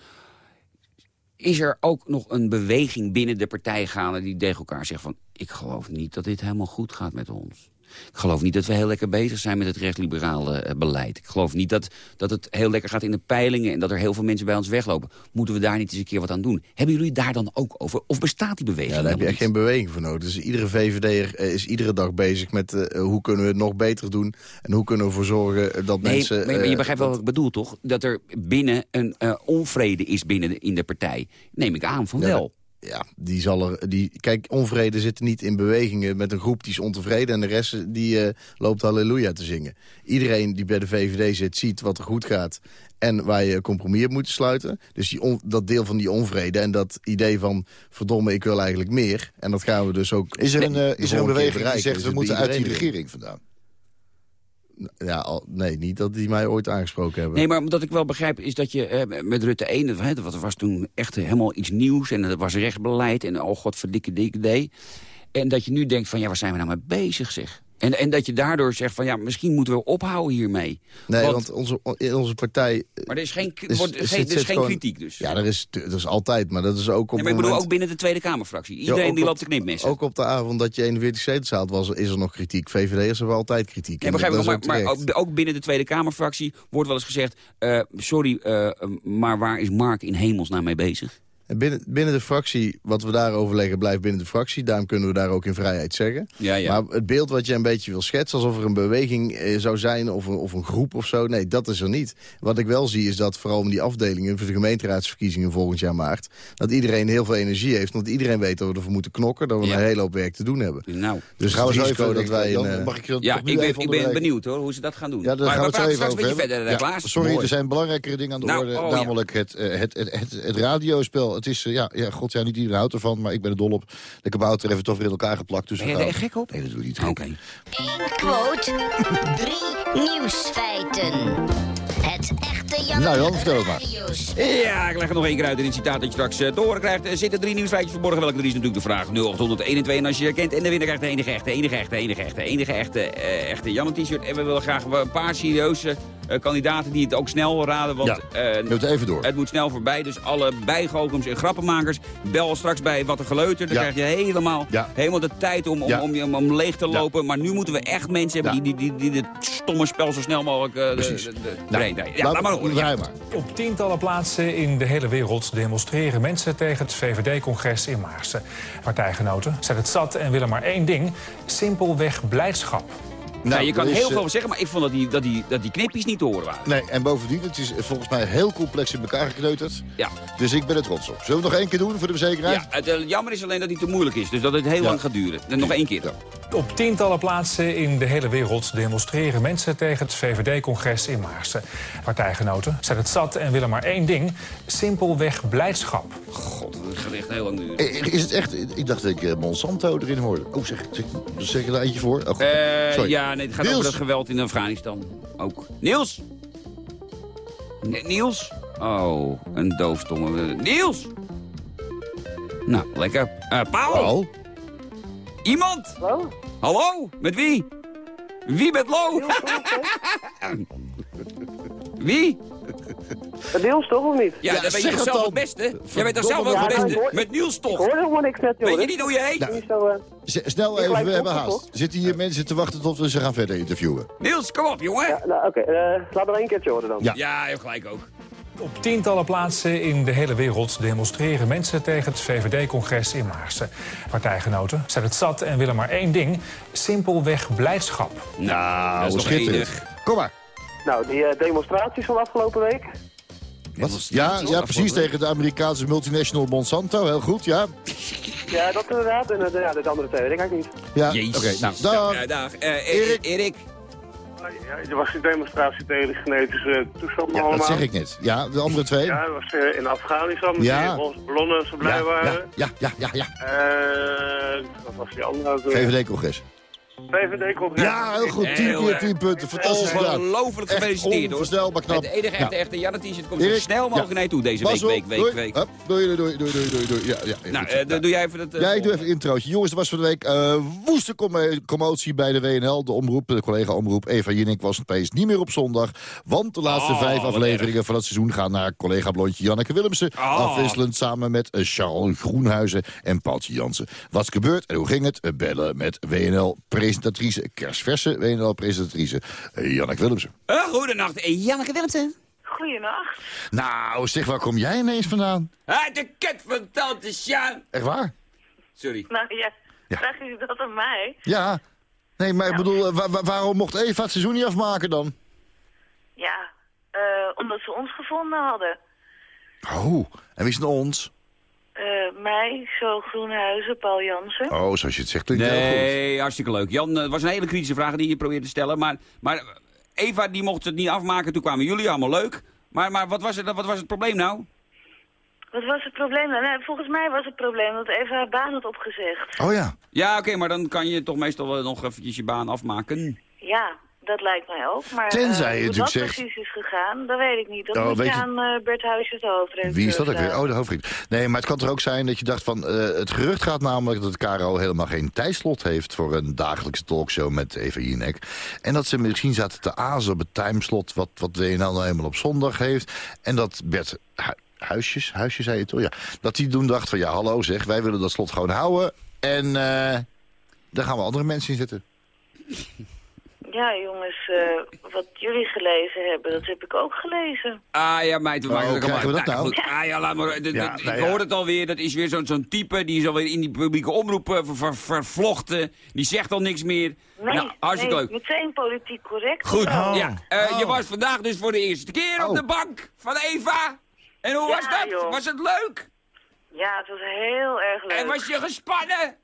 S3: Is er ook nog een beweging binnen de partij gaande die tegen elkaar zegt van... ik geloof niet dat dit helemaal goed gaat met ons. Ik geloof niet dat we heel lekker bezig zijn met het rechtsliberale eh, beleid. Ik geloof niet dat, dat het heel lekker gaat in de peilingen... en dat er heel veel mensen bij ons weglopen. Moeten we daar niet eens een keer wat aan doen? Hebben jullie daar dan ook over? Of bestaat die beweging
S10: Ja, daar heb je echt geen beweging voor nodig. Dus iedere VVD'er eh, is iedere dag bezig met eh, hoe kunnen we het nog beter doen... en hoe kunnen we ervoor zorgen dat
S3: Nee,
S10: mensen...
S3: maar, maar je begrijpt wel wat ik bedoel, toch? Dat er binnen een onvrede is binnen de, in de partij. Neem ik aan van
S10: Ja,
S3: wel.
S10: Ja, die zal er. Die, kijk, onvrede zit niet in bewegingen met een groep die is ontevreden... en de rest die eh, loopt halleluja te zingen. Iedereen die bij de VVD zit, ziet wat er goed gaat... en waar je compromis hebt moeten sluiten. Dus die on- dat deel van die onvrede en dat idee van... verdomme, ik wil eigenlijk meer. En dat gaan we dus ook...
S8: Is er een, eh, is er een beweging die zegt...
S10: Dus
S8: we moeten uit die regering vandaan?
S10: Ja, nee, niet dat die mij ooit aangesproken hebben.
S3: Nee, maar wat ik wel begrijp is dat je eh, met Rutte 1... dat- hè, dat was toen echt helemaal iets nieuws en dat was rechtsbeleid... en oh god, verdikke dikke. En dat je nu denkt van, ja, waar zijn we nou mee bezig, zeg? En, en dat je daardoor zegt van, ja, misschien moeten we ophouden hiermee.
S10: Nee,
S3: Want-
S10: want onze, in onze partij...
S3: Maar er is geen,
S10: is-
S3: wordt,
S10: is-
S3: geen,
S10: zit-
S3: er is
S10: zit
S3: geen
S10: gewoon-
S3: kritiek dus.
S10: Ja, er is, er is altijd, maar dat is ook op
S3: Nee, maar ik bedoel
S10: moment-
S3: ook binnen de Tweede Kamerfractie. Iedereen die
S10: op-
S3: loopt te knipmessen.
S10: Ook op de avond dat je 41 zetels haalt, was, is er nog kritiek. VVD'ers hebben altijd kritiek.
S3: Ja,
S10: En
S3: begrijp ik, maar,
S10: ook
S3: maar ook binnen de Tweede Kamerfractie wordt wel eens gezegd... eh, sorry, eh, maar waar is Mark in hemelsnaam mee bezig?
S10: En binnen, binnen de fractie, wat we daar overleggen, blijft binnen de fractie. Daarom kunnen we daar ook in vrijheid zeggen.
S3: Ja, ja.
S10: Maar het beeld wat je een beetje wil schetsen... alsof er een beweging eh, zou zijn of een, of een groep of zo... nee, dat is er niet. Wat ik wel zie is dat vooral in die afdelingen... voor de gemeenteraadsverkiezingen volgend jaar maart... dat iedereen heel veel energie heeft. Want iedereen weet dat we ervoor moeten knokken... dat we
S3: Ja.
S10: een hele hoop werk te doen hebben.
S3: Nou,
S10: Dus
S8: Gaan we zo even...
S10: dat wij... Een, eh,
S8: mag ik je
S3: ja, ik ben, ik ben benieuwd hoor, hoe ze dat gaan doen.
S8: Ja, daar
S3: maar
S8: gaan we
S3: we
S8: het
S3: straks een beetje verder, Klaas.
S8: sorry,
S3: Mooi.
S8: er zijn belangrijkere dingen aan de
S3: Nou,
S8: orde.
S3: oh,
S8: namelijk het, het, het, het, het radiospel. Het is, eh, ja, ja, god, ja, niet iedereen houdt ervan, maar ik ben er dol op. De kabouter heeft het toch weer in elkaar geplakt. Dus
S3: Ben je
S8: gaan-
S3: er echt gek op?
S8: Nee, dat doe ik niet.
S3: Oké.
S11: Eén quote, drie nieuwsfeiten. Het echte Jan
S8: Nou, Jan, vertel het maar.
S3: Ja, ik leg er nog één keer uit in het citaat dat je straks eh, te horen krijgt. Er zitten drie nieuwsfeitjes verborgen. Welke drie is natuurlijk de vraag 0801 en als je je herkent. En de winnaar krijgt de enige echte, enige echte, enige echte, enige echte, eh, echte Jan t-shirt. En we willen graag een paar serieuze eh, kandidaten die het ook snel raden. Want
S8: Ja,
S3: eh,
S8: even door.
S3: het moet snel voorbij. Dus alle bijgoochelms en grappenmakers, bel straks bij Wat een Geleuter. Dan
S8: Ja.
S3: krijg je helemaal,
S8: Ja.
S3: helemaal de tijd om, om,
S8: Ja.
S3: om, om, om leeg te
S8: Ja.
S3: lopen. Maar nu moeten we echt mensen hebben
S8: Ja.
S3: die, die, die, die dit stomme spel zo snel mogelijk eh, de,
S8: Precies.
S3: de, de,
S8: Nou,
S3: erin draaien. Ja, laat maar horen.
S8: draai
S3: Ja.
S8: maar.
S12: Op tientallen plaatsen in de hele wereld demonstreren mensen tegen het VVD-congres in Maarsen. Partijgenoten zijn het zat en willen maar één ding: simpelweg blijdschap.
S3: Nou, je kan
S8: is,
S3: heel
S8: eh,
S3: veel zeggen, maar ik vond dat die, dat die, dat die knipjes niet te horen waren.
S8: Nee, en bovendien, het is volgens mij heel complex in elkaar gekneuterd.
S3: Ja.
S8: Dus ik ben er trots op. Zullen we het nog één keer doen voor de verzekeraar?
S3: Ja, het eh, jammer is alleen dat hij te moeilijk is. Dus dat het heel
S8: Ja.
S3: lang gaat duren. En nog één keer.
S12: Op tientallen plaatsen in de hele wereld demonstreren mensen tegen het VVD-congres in Maarsen. Partijgenoten zijn het zat en willen maar één ding: simpelweg blijdschap.
S3: God, dat gaat echt heel lang duren.
S8: Eh, Is het echt? Ik dacht dat ik eh, Monsanto erin hoorde. Oh, zeg, zeg, er eentje voor? Oh.
S3: Eh,
S8: Sorry.
S3: ja, nee, het gaat
S8: Niels.
S3: over het geweld in Afghanistan. Ook. Niels? Ne- Niels? Oh, een doofstomme. Niels? Nou, lekker. Eh Paul?
S8: Paul?
S3: Iemand?
S13: Hallo?
S3: Hallo? Met wie? Wie met Lo? wie?
S13: Dat Niels toch of niet?
S3: Ja,
S8: Ja,
S3: dan weet je zelf het beste? Jij weet toch zelf ook het beste?
S13: ik
S3: Met Niels
S13: Ik
S3: toch?
S13: hoor helemaal niks net, joh.
S3: Weet je niet hoe je heet?
S13: Zo, eh,
S8: Snel
S13: Ik
S8: even, we hebben haast.
S13: toch?
S8: Zitten hier mensen te wachten tot we ze gaan verder interviewen?
S3: Niels, kom op, jongen.
S13: ja, nou, oké. eh, laat er één keertje horen dan.
S8: Ja.
S3: Ja, je hebt gelijk ook.
S12: Op tientallen plaatsen in de hele wereld demonstreren mensen tegen het VVD-congres in Maarsen. Partijgenoten zijn het zat en willen maar één ding: simpelweg blijdschap.
S3: Nou, dat is
S8: schitterend. Kom maar.
S13: Nou, die eh, demonstraties van afgelopen week.
S8: Wat? Ja, ja, precies tegen de Amerikaanse multinational Monsanto. Heel goed, ja.
S13: Ja, dat inderdaad. En de, ja, de andere twee weet ik eigenlijk niet.
S8: Ja,
S3: Jezus.
S8: oké. nou, dag.
S3: Ja, dag. Eh,
S8: Erik.
S14: Ja, er was een demonstratie tegen de genetische toestanden
S8: Ja,
S14: allemaal.
S8: dat zeg ik net. Ja, de andere twee.
S14: Ja, dat was in Afghanistan met
S8: Ja.
S14: roze ballonnen zo blij
S8: ja,
S14: waren.
S8: ja, ja, ja, ja.
S14: Eh, wat was die andere? ook
S8: VVD-congres.
S14: VVD-congres.
S8: Ja, heel goed. 10
S3: Heel
S8: keer
S3: erg.
S8: 10 punten. Fantastisch gedaan.
S3: Ongelooflijk gefeliciteerd hoor.
S8: onvoorstelbaar knap.
S3: Het enige echte, echte Janne t-shirt komt zo snel mogelijk
S8: ja.
S3: naar je toe deze week, week, week,
S8: doei.
S3: week.
S8: Doei, doei, doei, doei, doei, doei. Ja, ja,
S3: Nou, eh, doe- doe jij even dat... eh,
S8: Ja, ik doe even een introotje. Jongens, er was van de week eh woeste com- commotie bij de WNL. De omroep, de collega-omroep Eva Jinek was opeens niet meer op zondag. Want de laatste
S3: Oh,
S8: vijf afleveringen van het seizoen gaan naar collega Blondje Janneke Willemsen.
S3: Oh.
S8: Afwisselend samen met Charles Groenhuizen en Paultje Jansen. Wat is gebeurd en hoe ging het? Bellen met WNL presentatrice, kerstverse WNL-presentatrice uh, Janneke Willemsen.
S3: Uh, goedenacht, eh, Janneke Willemsen.
S15: Goedenacht.
S8: Nou, zeg, waar kom jij ineens vandaan?
S3: Uit de kut van tante Sjaan.
S8: Echt waar?
S3: Sorry.
S15: Nou ja,
S8: Ja.
S15: vraag je dat aan mij?
S8: Ja. Nee, maar ik bedoel, eh, wa- wa- waarom mocht Eva het seizoen niet afmaken dan?
S15: Ja, eh, omdat ze ons gevonden hadden.
S8: Oh, en wie is het ons?
S15: Eh, mij, zo Groenhuizen, Paul Jansen.
S8: Oh, zoals je het zegt, klinkt heel goed.
S3: Nee, hartstikke leuk. Jan, eh, het was een hele kritische vraag die je probeerde te stellen. Maar, maar Eva die mocht het niet afmaken, toen kwamen jullie allemaal leuk. Maar, maar wat, was het, wat was het probleem nou?
S15: Wat was het probleem? dan? Nou, volgens mij was het probleem dat Eva haar baan had opgezegd.
S8: Oh ja.
S3: Ja, oké, maar dan kan je toch meestal wel nog eventjes je baan afmaken.
S15: Ja, dat lijkt mij ook. Maar
S8: Tenzij je
S15: eh, hoe
S8: natuurlijk
S15: dat
S8: zegt-
S15: precies is gegaan, dat weet ik niet. Dat
S8: Oh,
S15: moet je
S8: je-
S15: aan eh, Bert Huisjes, hoofdredacteur,
S8: Wie is dat ook weer? Oh, de hoofdvriend. Nee, maar het kan toch ook zijn dat je dacht van... eh, het gerucht gaat namelijk dat KRO helemaal geen tijdslot heeft... voor een dagelijkse talkshow met Eva Jinek. En dat ze misschien zaten te azen op het timeslot... wat, wat WNL nou eenmaal op zondag heeft. En dat Bert Hu- Huisjes, Huisjes zei je toch? Ja. Dat die toen dacht van ja, hallo zeg, wij willen dat slot gewoon houden. En daar gaan we andere mensen in zetten.
S15: Ja, jongens, eh, wat jullie gelezen hebben, dat heb ik ook gelezen.
S3: Ah ja, meid, we
S8: Oh,
S3: maken
S8: krijgen we dat nou?
S3: goed. Ah ja, laat maar.
S8: Ja,
S3: ik
S8: nou ja.
S3: hoor het alweer, dat is weer zo'n zo'n type, die is alweer in die publieke omroep eh, ver- ver- vervlochten. Die zegt al niks meer.
S15: Nee,
S3: nou, hartstikke
S15: nee,
S3: leuk.
S15: meteen politiek correct.
S3: Goed,
S15: Oh.
S3: ja. eh, Je
S8: Oh.
S3: was vandaag dus voor de eerste keer op
S8: Oh.
S3: de bank van Eva. En hoe
S15: Ja,
S3: was dat?
S15: joh.
S3: Was het leuk?
S15: Ja, het was heel erg leuk.
S3: En was je gespannen?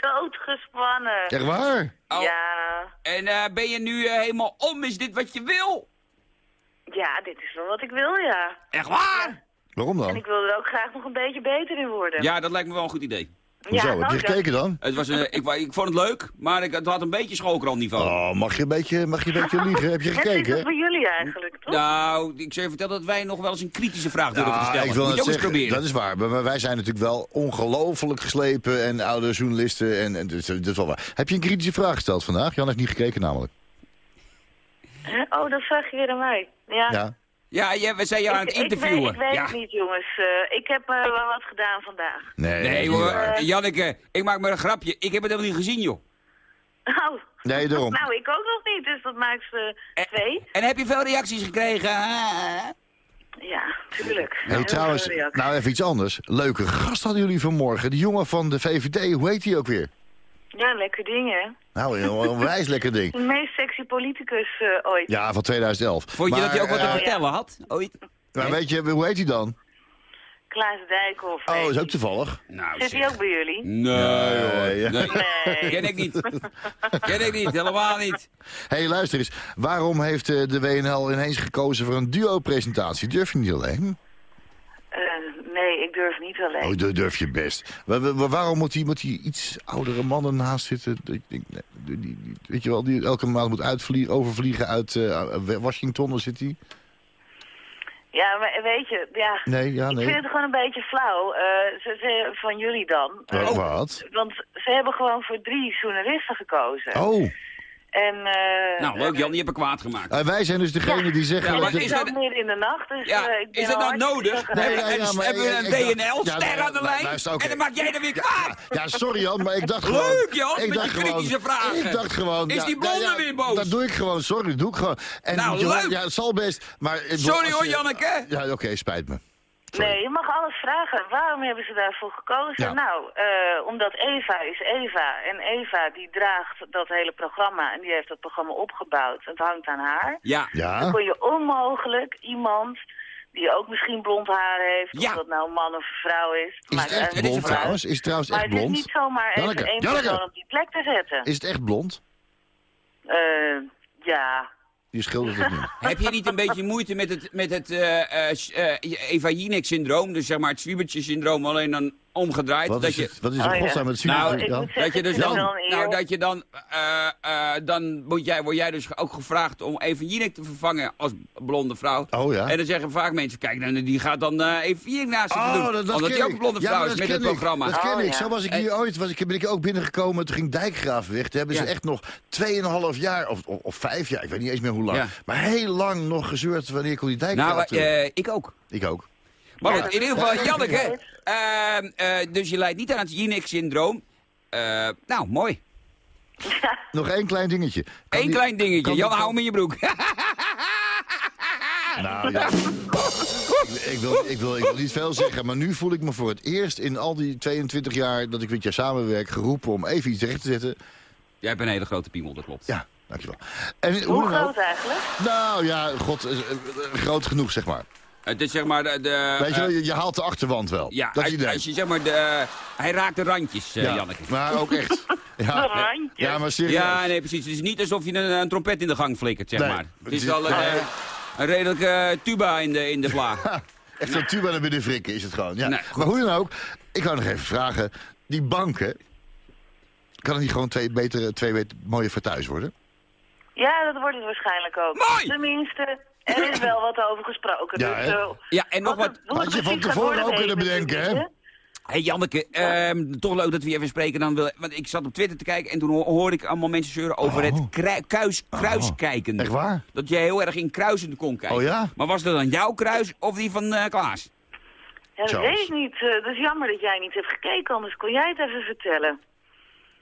S15: Doodgespannen.
S8: Echt waar?
S3: Oh.
S15: Ja,
S3: En eh, ben je nu eh, helemaal om? Is dit wat je wil?
S15: ja, dit is wel wat ik wil, ja.
S3: Echt waar?
S8: Waarom
S15: En
S8: dan?
S15: ik wil er ook graag nog een beetje beter in worden.
S3: Ja, dat lijkt me wel een goed idee.
S8: Hoezo?
S15: Ja,
S8: Heb je gekeken dan?
S3: Het was, eh, ik, vond het leuk, maar ik, het had een beetje schoolkrantniveau.
S8: Oh, mag je een beetje, mag je een beetje liegen? Heb je
S15: Net is het
S8: gekeken?
S15: voor jullie eigenlijk, toch?
S3: Nou, ik zou je vertellen dat wij nog wel eens een kritische vraag durven te
S8: Ja,
S3: stellen.
S8: ik wil
S3: Moet je eens proberen.
S8: dat is waar. Maar wij zijn natuurlijk wel ongelooflijk geslepen en oude journalisten. En, en dus, dat is wel waar. Heb je een kritische vraag gesteld vandaag? Jan heeft niet gekeken namelijk.
S15: Hè? Oh, dat vraag je weer aan mij. Ja.
S8: Ja.
S3: Ja, we zijn jou aan het
S15: Ik, ik weet,
S3: interviewen.
S15: ik weet
S3: ja.
S15: het niet, jongens. Eh, ik heb eh, wel wat gedaan vandaag.
S8: Nee,
S3: Nee hoor. Janneke, ik maak me een grapje. Ik heb het helemaal niet gezien, joh.
S15: Oh.
S8: Nee, daarom.
S15: nou, ik ook nog niet, dus dat maakt ze twee.
S3: En heb je veel reacties gekregen?
S15: Ja, tuurlijk.
S8: Hey, trouwens, nou even iets anders. Leuke gast hadden jullie vanmorgen. Die jongen van de VVD, hoe heet die ook weer?
S15: Ja, lekker ding, hè?
S8: Nou, een onwijs lekker ding.
S15: De meest sexy politicus eh, ooit.
S8: Ja, van 2011.
S3: Vond je
S8: Maar,
S3: dat hij ook wat te
S8: eh,
S3: vertellen had? Ooit?
S8: Maar weet je, hoe heet hij dan?
S15: Klaas Dijkhoff.
S8: Oh, is
S15: je.
S8: ook toevallig.
S3: Nou,
S15: Zit hij ook bij jullie?
S3: Nee,
S8: hoor.
S3: Nee.
S15: Nee.
S3: Ken ik niet. Ken ik niet, helemaal niet.
S8: Hé, hey, luister eens. Waarom heeft eh, de WNL ineens gekozen voor een duo-presentatie? Durf je niet alleen?
S15: Eh, nee, ik durf niet alleen.
S8: Oh, dat durf je best. Wa- wa- wa- waarom moet die, moet die iets oudere man ernaast zitten? Ik die, weet je wel, die elke maand moet uitvliegen, overvliegen uit eh, Washington. Waar zit hij?
S15: Ja, maar weet je, ja...
S8: Nee, ja,
S15: Ik
S8: nee.
S15: vind het gewoon een beetje flauw. eh, ze, ze- van jullie dan. Eh,
S8: wat?
S15: Want ze hebben gewoon voor drie journalisten gekozen.
S8: Oh,
S15: En, eh,
S3: Nou, leuk Jan, die heb ik kwaad gemaakt.
S8: eh, wij zijn dus degene die zeggen...
S3: Ja, maar
S8: dat-
S3: is dat-
S15: midden in de nacht, dus
S3: Ja,
S15: eh, ik
S3: is dat nou nodig?
S15: zagrijnig.
S3: Hebben we
S8: nee, ja, maar
S3: hebben we een
S8: ja,
S3: aan de lijn?
S8: luister.
S3: En dan maak jij er weer kwaad.
S8: Ja, sorry Jan, maar ik dacht gewoon...
S3: Leuk, Jan,
S8: ik
S3: met
S8: dacht
S3: je kritische
S8: gewoon,
S3: vragen.
S8: Ik dacht gewoon...
S3: Is
S8: ja,
S3: die blonde
S8: ja, ja,
S3: weer boos?
S8: Dat doe ik gewoon, sorry, dat doe ik gewoon. En
S3: Nou,
S8: je
S3: leuk.
S8: Ja, het zal best, maar...
S3: Sorry hoor,
S8: je-
S3: Janneke.
S8: Ja, oké, spijt me.
S15: Nee, je mag alles vragen. Waarom hebben ze daarvoor gekozen?
S8: Ja.
S15: Nou, eh, omdat Eva is Eva. En Eva die draagt dat hele programma en die heeft dat programma opgebouwd. Het hangt aan haar.
S3: Ja.
S15: Dan kon je onmogelijk iemand die ook misschien blond haar heeft,
S3: Ja.
S15: of dat nou een man of een vrouw is.
S8: Is
S15: maakt
S8: het echt blond trouwens? Is het trouwens
S15: Maar
S8: echt
S15: het is
S8: blond?
S15: niet zomaar even één persoon op die plek te zetten.
S8: Is het echt blond?
S15: Eh, ja.
S8: Je schildert het niet.
S3: Heb je niet een beetje moeite met het, met het eh, eh, s- eh, Eva Jinek-syndroom? Dus zeg maar het zwiebertje-syndroom, alleen dan omgedraaid.
S8: Wat
S3: dat
S8: is
S3: je,
S8: het? Wat is
S15: Oh,
S8: het
S15: ja.
S8: godsnaam met
S3: Nou,
S8: dan?
S3: dat je dus dan, nou, dat je dan, eh, eh, dan moet jij, word jij dus ook gevraagd om Eva Jinek te vervangen als blonde vrouw.
S8: Oh ja?
S3: En dan zeggen vaak mensen, kijk, nou, die gaat dan eh Eva Jinek naast doen.
S8: Oh, dat, dat
S3: omdat die ook blonde vrouw is met het
S8: ken ik.
S3: programma.
S8: Dat ken
S15: Oh,
S8: ik.
S15: ja.
S8: Zo was ik hier ooit, was ik, ben ik ook binnengekomen. Toen ging Dijkgraaf weg. Toen hebben ze
S3: Ja.
S8: echt nog 2,5 jaar, of, of, of vijf jaar, ik weet niet eens meer hoe lang.
S3: Ja.
S8: Maar heel lang nog gezeurd wanneer kon die Dijkgraaf
S3: Nou, ik ook.
S8: Ik ook.
S3: Maar
S15: Ja,
S3: goed,
S15: dat
S3: in
S15: is
S3: ieder geval, Janneke, ehm, eh, dus je leidt niet aan het Jinek-syndroom. Eh, nou, mooi.
S8: Nog één klein dingetje. Kan
S3: Eén
S8: die-
S3: klein dingetje. Jan,
S8: die-
S3: hou hem in je broek.
S8: Nou ja, ik, wil, ik, wil, ik wil niet veel zeggen, maar nu voel ik me voor het eerst in al die 22 jaar dat ik met jou samenwerk geroepen om even iets recht te zetten.
S3: Jij hebt een hele grote piemel, dat klopt.
S8: Ja, dankjewel. En,
S15: Hoe
S8: ook-
S15: groot eigenlijk?
S8: Nou ja, god, eh, groot genoeg zeg maar.
S3: Het is zeg maar de... de
S8: Weet je wel,
S3: eh,
S8: je, je haalt de achterwand wel.
S3: ja,
S8: dat
S3: als,
S8: idee.
S3: als je zeg maar de... eh, hij raakt de randjes, eh,
S8: ja,
S3: Janneke.
S8: maar ook echt. Ja,
S15: De randjes.
S8: ja maar serieus.
S3: Ja, nee, precies. Het is niet alsof je een, een trompet in de gang flikkert, zeg
S8: Nee.
S3: maar. Het is wel een, een redelijke tuba in de, in de vla.
S8: Echt zo'n tuba naar binnen frikken is het gewoon. Ja.
S3: Nee,
S8: maar hoe dan ook, ik wou nog even vragen. Die banken, kan het niet gewoon twee, betere, twee mooie vertuis worden?
S15: Ja, dat wordt het waarschijnlijk ook.
S3: Mooi!
S15: Tenminste, er is wel wat over gesproken.
S8: Ja,
S15: dus, eh,
S3: Ja, en nog wat...
S15: het- het
S8: Had je van tevoren ook kunnen bedenken, hè?
S3: Hé hey Janneke, ehm, toch leuk dat we even spreken. Dan wil, want ik zat op Twitter te kijken en toen ho- hoorde ik allemaal mensen zeuren over het krui- kuis, kruiskijken.
S8: Oh. Echt waar?
S3: Dat jij heel erg in kruisen kon kijken.
S8: Oh ja?
S3: Maar was dat dan jouw kruis of die van eh, Klaas?
S15: Ja, dat weet ik niet. Eh, dat is jammer dat jij niet hebt gekeken, anders kon jij het even vertellen.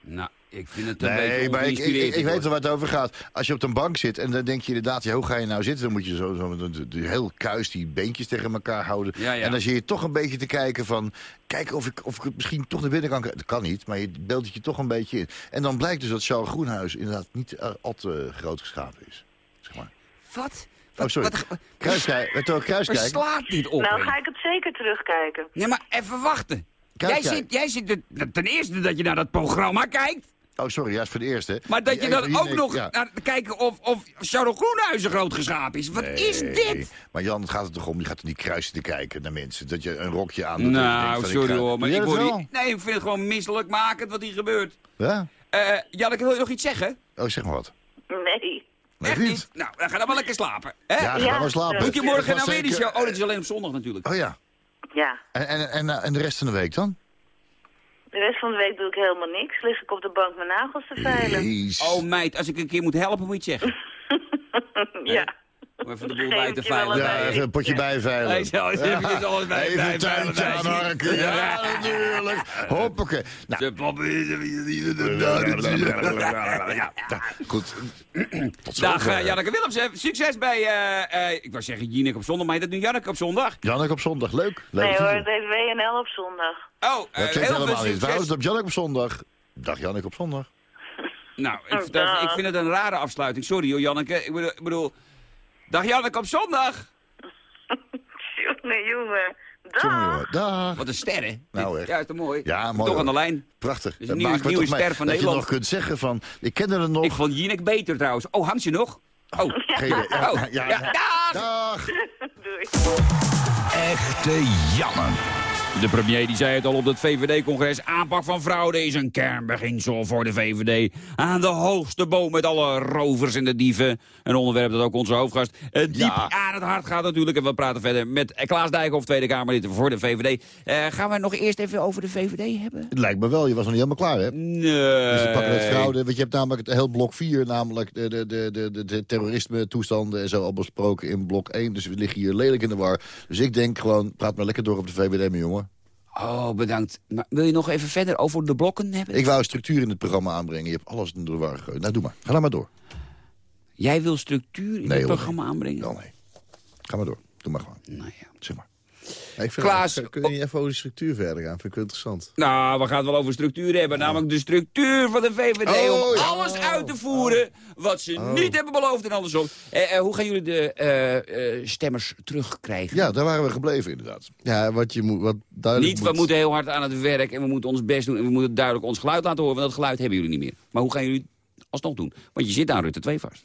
S3: Nou, ik vind het een
S8: Nee,
S3: beetje
S8: maar ik, ik,
S3: ongeïnspireerd.
S8: ik weet er waar het over gaat. Als je op een bank zit en dan denk je inderdaad... Ja, hoe ga je nou zitten? Dan moet je zo, zo de- de- heel kuis die beentjes tegen elkaar houden.
S3: Ja, ja.
S8: En dan zie je toch een beetje te kijken van... Kijken of ik, of ik het misschien toch naar binnen kan. Dat kan niet, maar je beeldt het je toch een beetje in. En dan blijkt dus dat Charles Groenhuis inderdaad niet eh, al te groot geschapen is. Zeg maar.
S3: Wat?
S8: Oh, sorry.
S3: Wat, wat,
S8: Kruiskijk,
S3: slaat niet op?
S15: nou, ga ik het zeker terugkijken.
S3: Nee, maar even wachten.
S8: Kijk,
S3: Jij
S8: kijk.
S3: zit, jij zit ten eerste dat je naar dat programma kijkt.
S8: Oh, sorry, juist voor de eerste.
S3: Maar dat
S8: Die
S3: je dan ook nog
S8: ja.
S3: naar kijken of, of Charles Groenhuizen groot geschapen is. Wat is dit?
S8: Maar Jan, het gaat er toch om, je gaat er niet kruisen te kijken naar mensen. Dat je een rokje aan doet.
S3: Nou, sorry hoor, maar ik word niet... Nee, ik vind het gewoon misselijkmakend wat hier gebeurt.
S8: Ja?
S3: Eh Janneke, wil je nog iets zeggen?
S8: Oh, zeg maar wat.
S15: Nee.
S3: Echt niet? Nou, dan ga dan wel lekker slapen. Hè?
S8: Ja, ga
S15: Ja.
S8: maar slapen.
S3: Moet je morgen nou weer die
S8: zeker-
S3: show? Oh, dat is alleen op zondag natuurlijk.
S8: Oh ja.
S15: Ja.
S8: En, en, en, en de rest van de week dan?
S15: De rest van de week doe ik helemaal niks. Lig ik op de bank mijn nagels te veilen.
S8: Jeez.
S3: Oh meid, als ik een keer moet helpen, moet je het zeggen.
S15: ja.
S3: Om even de boel bij te
S15: je
S3: veilen.
S8: ja, even een potje bijveilen.
S3: Hij zal eens eventjes alles bij-
S8: Even
S3: bij-
S8: een tuintje aanharken. Ja, natuurlijk. Hoppakee. Nou, ja, goed. Tot
S3: Dag
S8: zover.
S3: eh, Janneke Willemsen. Succes bij, eh, eh, ik wou zeggen Jinek op zondag, maar heet het nu Janneke op zondag?
S8: Janneke op zondag, leuk. leuk
S15: Nee hoor, het heet WNL op zondag.
S3: Oh,
S8: Dat
S3: eh,
S8: klinkt
S3: heel
S8: helemaal niet.
S3: Succes.
S8: het op Janneke op zondag. Dag Janneke op zondag.
S3: Nou, ik,
S15: Oh,
S3: dat- ik vind het een rare afsluiting. Sorry hoor, Janneke. Ik bedoel, ik bedoel dag Janneke op zondag.
S15: Jongen, jongen. Dag.
S8: Dag.
S3: Wat een ster, hè?
S8: Nou, echt.
S3: Ja, is toch mooi?
S8: Ja, mooi.
S3: Toch aan de lijn.
S8: Prachtig.
S3: een
S8: Dat
S3: nieuwe- ster van
S8: dat je
S3: Nederland.
S8: nog kunt zeggen van, ik kende er nog.
S3: Ik vond Jinek beter trouwens. Oh, hangt ze nog? Oh.
S8: Ja,
S3: oh.
S8: ja,
S3: Ja,
S8: ja.
S3: dag!
S8: Dag.
S15: Doei.
S2: Echte jammer.
S3: De premier die zei het al op het VVD-congres. Aanpak van fraude is een kernbeginsel voor de VVD. Aan de hoogste boom met alle rovers en de dieven. Een onderwerp dat ook onze hoofdgast eh, diep
S8: Ja.
S3: aan het hart gaat natuurlijk. En we praten verder met Klaas Dijkhoff, Tweede Kamerlid voor de VVD. Eh, gaan we nog eerst even over de VVD hebben?
S8: Het lijkt me wel, je was nog niet helemaal klaar, hè?
S3: Nee.
S8: Dus we pakken het fraude. Want je hebt namelijk het heel blok 4, namelijk de, de, de, de, de, de terrorisme-toestanden en zo al besproken in blok 1. Dus we liggen hier lelijk in de war. Dus ik denk gewoon, praat maar lekker door op de VVD, mijn jongen.
S3: Oh, bedankt. Maar wil je nog even verder over de blokken hebben?
S8: Ik wou structuur in het programma aanbrengen. Je hebt alles in de war gegooid. Nou, doe maar. Ga dan maar door.
S3: Jij wil structuur in
S8: Nee,
S3: het programma aanbrengen?
S8: Wel nee. Ga maar door. Doe maar gewoon.
S3: Nou ja.
S8: Zeg maar.
S10: Ja, ik vind
S3: Klaas,
S10: Kun kun je niet even over die structuur verder gaan? Vind ik wel interessant.
S3: Nou, we gaan het wel over structuur hebben. Namelijk de structuur van de VVD.
S8: Oh,
S3: om
S8: ja.
S3: alles uit te voeren wat ze niet hebben beloofd en andersom. Eh, eh, hoe gaan jullie de eh, eh, stemmers terugkrijgen?
S8: Ja, daar waren we gebleven inderdaad.
S10: Ja, wat je moet, wat duidelijk
S3: Niet,
S10: moet...
S3: we moeten heel hard aan het werk en we moeten ons best doen... en we moeten duidelijk ons geluid laten horen, want dat geluid hebben jullie niet meer. Maar hoe gaan jullie het alsnog doen? Want je zit aan Rutte 2 vast.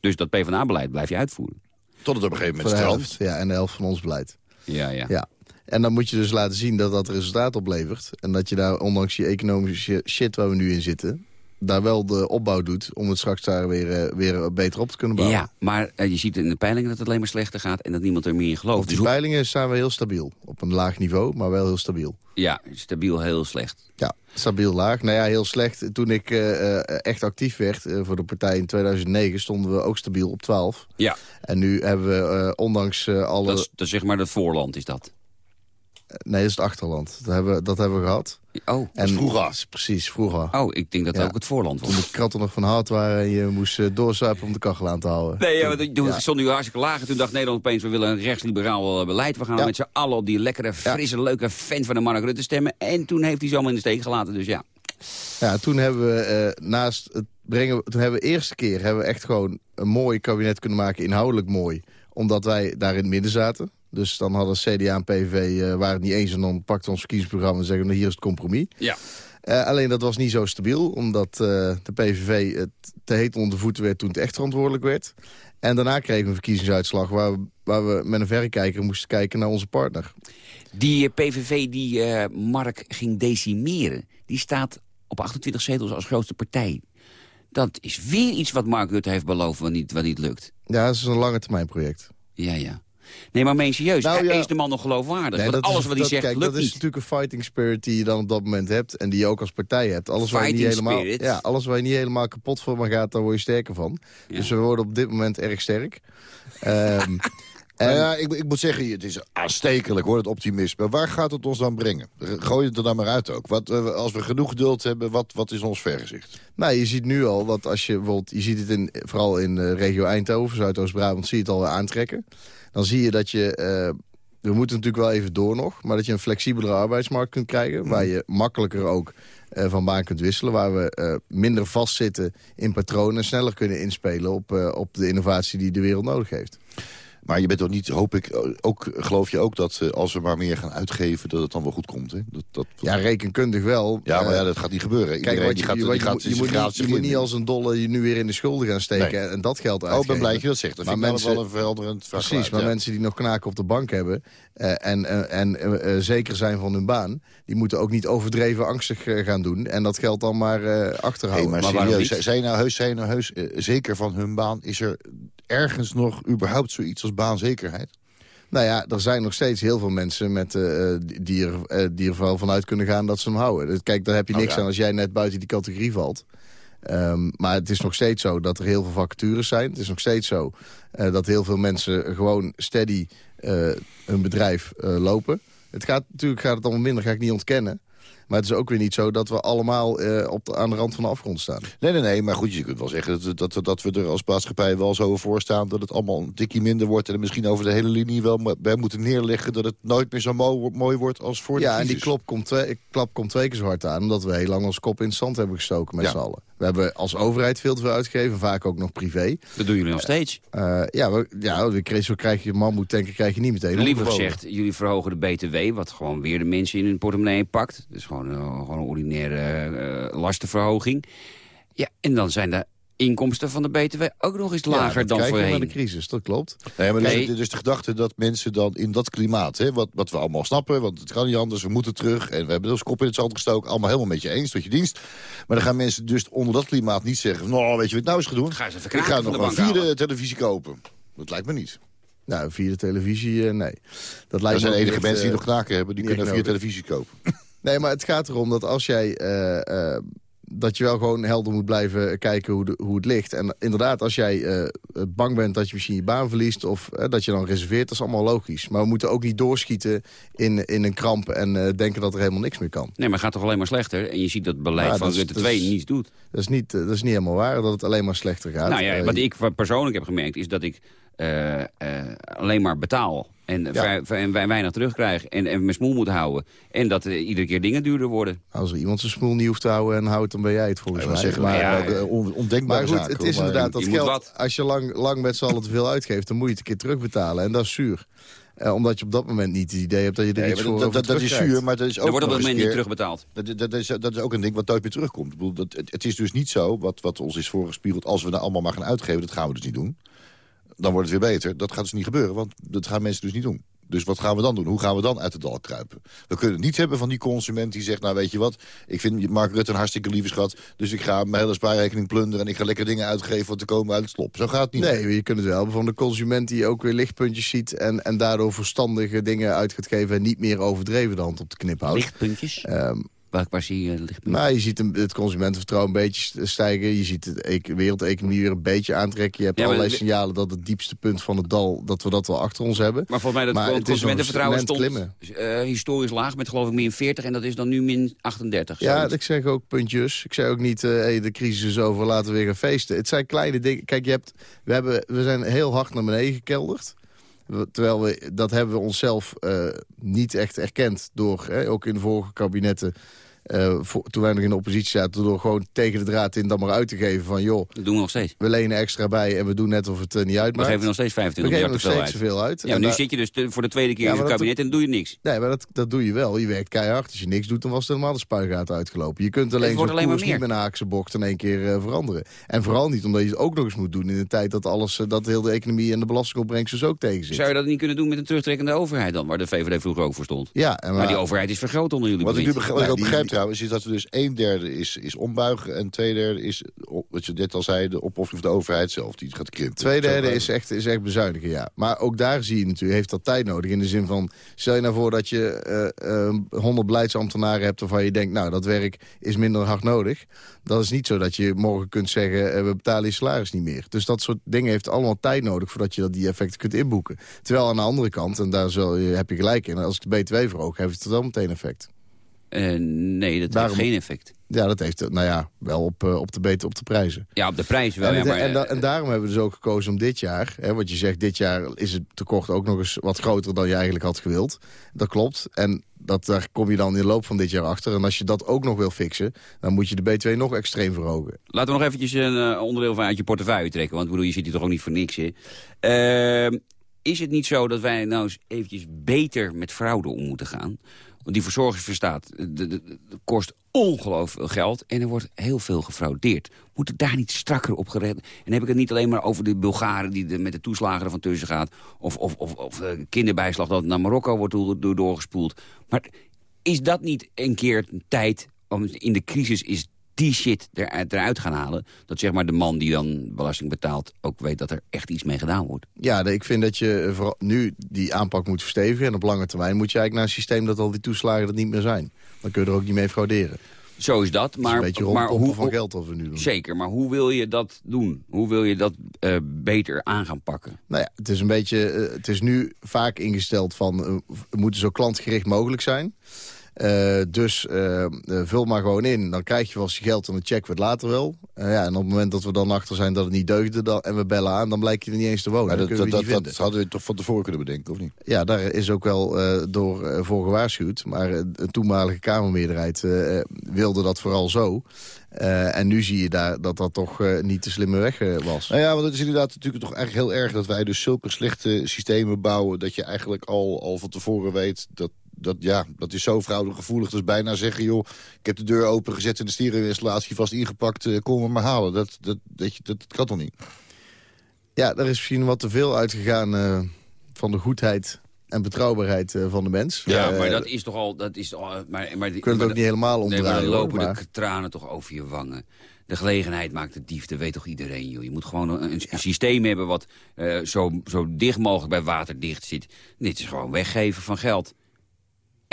S3: Dus dat PvdA-beleid blijf je uitvoeren.
S8: Tot het op een gegeven moment
S10: de helft, ja, en de helft van ons beleid.
S3: Ja, ja.
S10: Ja. En dan moet je dus laten zien dat dat resultaat oplevert. En dat je daar, ondanks die economische shit waar we nu in zitten... daar wel de opbouw doet om het straks daar weer, eh, weer beter op te kunnen bouwen.
S3: Ja, maar eh, je ziet in de peilingen dat het alleen maar slechter gaat... en dat niemand er meer in gelooft.
S10: Op die
S3: Dus
S10: peilingen staan we heel stabiel. Op een laag niveau, maar wel heel stabiel.
S3: Ja, stabiel heel slecht.
S10: Ja, stabiel laag. Nou ja, heel slecht. Toen ik eh, echt actief werd voor de partij in 2009... stonden we ook stabiel op 12.
S3: Ja,
S10: En nu hebben we, ondanks alle...
S3: dat is, dat is zeg maar het voorland is dat.
S10: Nee, dat is het achterland. Dat hebben, we- dat hebben we gehad.
S3: Oh,
S10: en
S8: vroeger.
S10: Precies, vroeger.
S3: Oh, ik denk dat
S10: Ja.
S3: ook het voorland was.
S10: Toen de kratten nog van hard waren en je moest uh, doorzuipen om de kachel aan te houden.
S3: Nee, ja, toen
S10: Ja.
S3: stond nu hartstikke laag. En toen dacht Nederland opeens, we willen een rechtsliberaal eh, beleid. We gaan
S10: Ja.
S3: met z'n allen op die lekkere, frisse, leuke vent van de Mark Rutte stemmen. En toen heeft hij ze allemaal in de steek gelaten. Dus ja.
S10: Ja, toen hebben we eh, naast het brengen... Toen hebben we de eerste keer hebben we echt gewoon een mooi kabinet kunnen maken. Inhoudelijk mooi. Omdat wij daar in het midden zaten. Dus dan hadden CDA en PV eh, waren het niet eens. En dan pakten we ons verkiezingsprogramma en zeggen... Nou, hier is het compromis.
S3: Ja.
S10: Eh, alleen dat was niet zo stabiel. Omdat eh, de PVV het te heet onder de voeten werd toen het echt verantwoordelijk werd. En daarna kregen we een verkiezingsuitslag... waar we, waar we met een verrekijker moesten kijken naar onze partner.
S3: Die PVV die Mark ging decimeren, die staat op 28 zetels als grootste partij. Dat is weer iets wat Mark Rutte heeft beloofd wat niet, wat niet lukt.
S10: Ja, dat is een lange termijn project.
S3: Ja, ja. Nee, maar meen je serieus,
S10: Nou, ja.
S3: is de man nog geloofwaardig?
S10: Nee,
S3: Want
S10: dat
S3: alles
S10: is-
S3: wat hij
S10: dat-
S3: zegt
S10: kijk,
S3: lukt
S10: dat is natuurlijk een fighting spirit die je dan op dat moment hebt. En die je ook als partij hebt. Alles waar, je niet helemaal,
S3: spirit.
S10: ja, alles waar je niet helemaal kapot van maar gaat, daar word je sterker van. Dus we worden op dit moment erg sterk. Ehm,
S8: Nou ja, ik, ik moet zeggen, het is aanstekelijk hoor, het optimisme. Waar gaat het ons dan brengen? Gooi het er dan maar uit ook. Wat, eh, als we genoeg geduld hebben, wat, wat is ons vergezicht?
S10: Nou, je ziet nu al dat als je bijvoorbeeld... Je ziet het in, vooral in de regio Eindhoven, Zuidoost-Brabant... zie je het al aantrekken. Dan zie je dat je... eh, we moeten natuurlijk wel even door nog... maar dat je een flexibelere arbeidsmarkt kunt krijgen... waar je makkelijker ook eh, van baan kunt wisselen... waar we eh, minder vastzitten in patronen... en sneller kunnen inspelen op, op de innovatie die de wereld nodig heeft.
S8: Maar je bent toch niet, hoop ik, ook, geloof je ook dat eh, als we maar meer gaan uitgeven... dat het dan wel goed komt, hè? Dat, dat,
S10: Ja, rekenkundig wel.
S8: Ja, maar
S10: Eh,
S8: ja, dat gaat niet gebeuren.
S10: Kijk,
S8: Iedereen
S10: wat
S8: die
S10: je,
S8: gaat,
S10: je,
S8: die
S10: je
S8: gaat
S10: moet- je, moet niet, je moet niet als een dolle je nu weer in de schulden gaan steken
S8: Nee.
S10: en, dat geld
S8: Oh,
S10: uitgeven.
S8: ik ben blij dat je dat zegt. Dat vind ik namelijk wel een veranderend
S10: Precies, maar
S8: ja.
S10: mensen die nog knaken op de bank hebben... eh, en, eh, en eh, zeker zijn van hun baan... die moeten ook niet overdreven angstig gaan doen... en dat geld dan maar eh,
S8: Hey,
S10: achterhouden.
S8: maar, serieus, zijn- zijn nou heus, zijn nou heus zeker van hun baan? Is er ergens nog überhaupt zoiets als baanzekerheid?
S10: Nou ja, er zijn nog steeds heel veel mensen met, die, er, die er vanuit kunnen gaan dat ze hem houden. Dus Kijk, daar heb je
S8: Oh,
S10: niks
S8: ja.
S10: aan als jij net buiten die categorie valt. Ehm, maar het is nog steeds zo dat er heel veel vacatures zijn. Het is nog steeds zo eh, dat heel veel mensen gewoon steady eh, hun bedrijf eh, lopen. Het gaat, natuurlijk gaat het allemaal minder, ga ik niet ontkennen. Maar het is ook weer niet zo dat we allemaal op de, aan de rand van de afgrond staan.
S8: Nee, nee, nee, maar goed, je kunt wel zeggen dat, dat, dat we er als maatschappij wel zo voor staan... dat het allemaal een tikje minder wordt en er misschien over de hele linie wel bij moeten neerleggen... dat het nooit meer zo mo- mooi wordt als voor de
S10: Ja, en die klop komt, twee, klap komt twee keer zo hard aan... omdat we heel lang ons kop in het zand hebben gestoken met
S8: Ja.
S10: z'n allen. We hebben als overheid veel te veel uitgegeven, vaak ook nog privé.
S3: Dat doen jullie nog steeds.
S10: Eh, ja, we, ja we kreeg- zo krijg je mammoet tanken krijg je niet meteen.
S3: Liever gezegd, jullie verhogen de BTW, wat gewoon weer de mensen in hun portemonnee pakt. Dus gewoon, eh, gewoon een ordinaire lastenverhoging. Ja, en dan zijn de inkomsten van de BTW ook nog eens lager dan voorheen.
S10: met de crisis, dat klopt.
S8: Nee, maar
S3: Nee.
S8: Dus, dus de gedachte dat mensen dan in dat klimaat... Hè, wat, wat we allemaal snappen, want het kan niet anders, we moeten terug... en we hebben ons kop in het zand gestoken, allemaal helemaal met je eens, tot je dienst. Maar dan gaan mensen dus onder dat klimaat niet zeggen... nou, weet je wat ik nou eens ga doen?
S3: Ga eens
S8: ik ga nog een vierde
S3: halen.
S8: televisie kopen. Dat lijkt me niet.
S10: Nou, via de televisie, eh, nee. Dat
S8: Er
S10: lijkt
S8: zijn
S10: me ook
S8: enige mensen die nog knaken hebben, die kunnen vier
S10: nodig.
S8: televisies kopen.
S10: Nee, maar het gaat erom dat als jij... eh, eh, dat je wel gewoon helder moet blijven kijken hoe, de, hoe het ligt. En inderdaad, als jij eh, bang bent dat je misschien je baan verliest... of eh, dat je dan reserveert, dat is allemaal logisch. Maar we moeten ook niet doorschieten in, in een kramp... en eh, denken dat er helemaal niks meer kan.
S3: Nee, maar het gaat toch alleen maar slechter. En je ziet dat het beleid
S10: Ja,
S3: van
S10: dat
S3: Rutte
S10: dat
S3: 2
S10: is-
S3: niets doet.
S10: Dat is, niet, eh, dat is niet helemaal waar, dat het alleen maar slechter gaat.
S3: Nou ja,
S10: Eh,
S3: wat ik persoonlijk heb gemerkt is dat ik eh, eh, alleen maar betaal. En, vrij- en wij- weinig terugkrijg. En, en mijn smoel moet houden. En dat eh, iedere keer dingen duurder worden.
S10: Als er iemand zijn smoel niet hoeft te houden en houdt, dan ben jij het volgens
S8: Ja, maar
S10: mij.
S8: we,
S10: maar,
S8: ja,
S10: eh,
S8: on- ondenkbare
S10: maar goed,
S8: zaken,
S10: het is
S8: maar
S10: inderdaad dat geld,
S3: wat.
S10: als je lang, lang met z'n allen te veel uitgeeft... dan moet je het een keer terugbetalen. En dat is zuur. Eh, omdat je op dat moment niet het idee hebt dat je er
S8: Nee,
S10: iets voor
S8: dat, dat, dat is zuur, maar dat is ook
S3: Er wordt op
S8: eens
S3: moment niet terugbetaald.
S8: Dat, dat, dat, is, dat is ook een ding wat nooit meer terugkomt. Ik bedoel, dat, het, het is dus niet zo, wat, wat ons is voorgespiegeld... als we nou allemaal maar gaan uitgeven, dat gaan we dus niet doen. Dan wordt het weer beter. Dat gaat dus niet gebeuren, want dat gaan mensen dus niet doen. Dus wat gaan we dan doen? Hoe gaan we dan uit het dal kruipen? We kunnen het niet hebben van die consument die zegt... nou weet je wat, ik vind Mark Rutte een hartstikke lieve schat... dus ik ga mijn hele spaarrekening plunderen... en ik ga lekker dingen uitgeven om te komen uit het slop. Zo gaat het niet.
S10: Nee, je kunt het wel hebben van de consument die ook weer lichtpuntjes ziet... en, en daardoor verstandige dingen uit gaat geven... en niet meer overdreven de hand op de knip houdt.
S3: Lichtpuntjes.
S10: Ehm,
S3: Waar, waar zie je lichtpunten?
S10: Nou, je ziet het consumentenvertrouwen een beetje st- stijgen. Je ziet de e- wereldeconomie weer een beetje aantrekken. Je hebt
S3: Ja,
S10: allerlei signalen dat het diepste punt van het dal... dat we dat wel achter ons hebben.
S3: Maar volgens mij dat
S10: Maar
S3: het consumentenvertrouwen stond
S10: klimmen.
S3: eh, historisch laag met geloof ik min 40 en dat is dan nu min 38.
S10: Ja,
S3: zoiets.
S10: ik zeg ook puntjes. Ik zeg ook niet, eh, hey, de crisis is over, laten we weer gaan feesten. Het zijn kleine dingen. Kijk, je hebt, we, hebben, we zijn heel hard naar beneden gekelderd. Terwijl we, dat hebben we onszelf eh, niet echt erkend door, hè, ook in de vorige kabinetten... eh, voor- toen wij nog in de oppositie zaten, door gewoon tegen de draad in dan maar uit te geven van... joh,
S3: Dat doen we nog steeds.
S10: we lenen extra bij en we doen net of het eh, niet uitmaakt.
S3: We geven nog steeds 25
S10: We geven
S3: miljard
S10: nog
S3: te veel
S10: steeds zoveel uit.
S3: Ja, nu
S10: daar-
S3: zit je dus te- voor de tweede keer
S10: Ja,
S3: in het kabinet en dan doe je niks.
S10: Nee, maar dat, dat doe je wel. Je werkt keihard. Als je niks doet, dan was het helemaal de spuigaten uitgelopen. Je kunt alleen
S3: wordt
S10: zo'n
S3: alleen maar
S10: koers niet met een haakse bocht in één keer eh, veranderen. En vooral niet omdat je het ook nog eens moet doen in een tijd dat alles, dat heel de economie en de belastingopbrengst ook tegen zit.
S3: Zou je dat niet kunnen doen met een terugtrekkende overheid dan, waar de VVD vroeger ook voor stond?
S10: Ja, en
S3: Maar die overheid is vergroot onder jullie
S8: Wat ik, nu
S3: bewind.
S8: begrijp, trouwens, is dat er dus een derde is, is ombuigen... en twee derde is, wat je net al zei, de opoffering van de overheid zelf... die gaat krimpen.
S10: Twee derde is echt, is echt bezuinigen, ja. Maar ook daar zie je natuurlijk, heeft dat tijd nodig. In de zin van, stel je nou voor dat je eh, eh, 100 beleidsambtenaren hebt... waarvan je denkt, nou, dat werk is minder hard nodig. Dat is niet zo dat je morgen kunt zeggen, eh, we betalen je salaris niet meer. Dus dat soort dingen heeft allemaal tijd nodig... voordat je dat die effecten kunt inboeken. Terwijl aan de andere kant, en daar zal je, heb je gelijk in... als ik de BTW verhoog, heeft het wel meteen effect.
S3: Eh, nee, dat
S10: Daarom-
S3: heeft geen effect.
S10: Ja, dat heeft, nou ja, wel op, eh, op, de, beter op de prijzen.
S3: Ja, op de prijs wel.
S10: En,
S3: ja, maar,
S10: en, da-
S3: eh,
S10: en daarom hebben we dus ook gekozen om dit jaar... Hè, wat je zegt, dit jaar is het tekort ook nog eens wat groter dan je eigenlijk had gewild. Dat klopt. En dat, daar kom je dan in de loop van dit jaar achter. En als je dat ook nog wil fixen, dan moet je de BTW nog extreem verhogen.
S3: Laten we nog eventjes een onderdeel van uit je portefeuille trekken. Want bedoel, je zit hier toch ook niet voor niks, hè? Ehm, is het niet zo dat wij nou eens eventjes beter met fraude om moeten gaan? Want die verzorgingsverstaat de, de, kost ongelooflijk veel geld en er wordt heel veel gefraudeerd. Moet er daar niet strakker op gered? En heb ik het niet alleen maar over de Bulgaren die met de toeslagen ervan tussen gaat... of, of, of, of eh, kinderbijslag dat naar Marokko wordt door, door- doorgespoeld. Maar is dat niet een keer tijd om in de crisis is die shit eruit, eruit gaan halen... dat zeg maar de man die dan belasting betaalt ook weet dat er echt iets mee gedaan wordt?
S10: Ja, ik vind dat je eh, vooral nu die aanpak moet verstevigen. En op lange termijn moet je eigenlijk naar een systeem dat al die toeslagen er niet meer zijn. Dan kun je er ook niet mee frauderen.
S3: Zo is dat,
S10: Het is
S3: maar,
S10: een beetje
S3: maar
S10: rondpompen van geld wat we nu doen.
S3: Zeker, maar hoe wil je dat doen? Hoe wil je dat eh, beter aan gaan pakken?
S10: Nou ja, het is een beetje, eh, het is nu vaak ingesteld van, we moeten zo klantgericht mogelijk zijn. Eh, dus eh, eh, vul maar gewoon in. Dan krijg je vast je geld en dan checken we het later wel. Ja, en op het moment dat we dan achter zijn dat het niet deugde dan, en we bellen aan... dan blijkt je er niet eens te wonen.
S8: Maar dat, dat, hadden we toch van tevoren kunnen bedenken, of niet?
S10: Ja, daar is ook wel door voor gewaarschuwd. Maar de toenmalige Kamermeerderheid wilde dat vooral zo. En nu zie je daar dat dat toch niet de slimme weg was.
S8: Nou ja, want het is inderdaad natuurlijk toch eigenlijk heel erg... dat wij dus zulke slechte systemen bouwen... dat je eigenlijk al, al van tevoren weet... dat dat, ja, dat is zo fraudegevoelig. Dus bijna zeggen, joh, ik heb de deur open gezet... en de stereoinstallatie vast ingepakt, eh, kom maar halen. Dat, dat, dat, je- dat, dat kan toch niet?
S10: Ja, er is misschien wat te veel uitgegaan eh, van de goedheid en betrouwbaarheid eh, van de mens.
S3: Ja, maar dat is toch al... Dat is toch al maar, maar,
S10: Je kunt het ook niet helemaal
S3: Nee,
S10: omdraaien.
S3: maar dan
S10: hoor,
S3: lopen
S10: maar-
S3: de tranen toch over je wangen. De gelegenheid maakt de dief, dat weet toch iedereen, joh. Je moet gewoon een, een systeem hebben wat eh, zo, zo dicht mogelijk bij water dicht zit. Dit is gewoon weggeven van geld.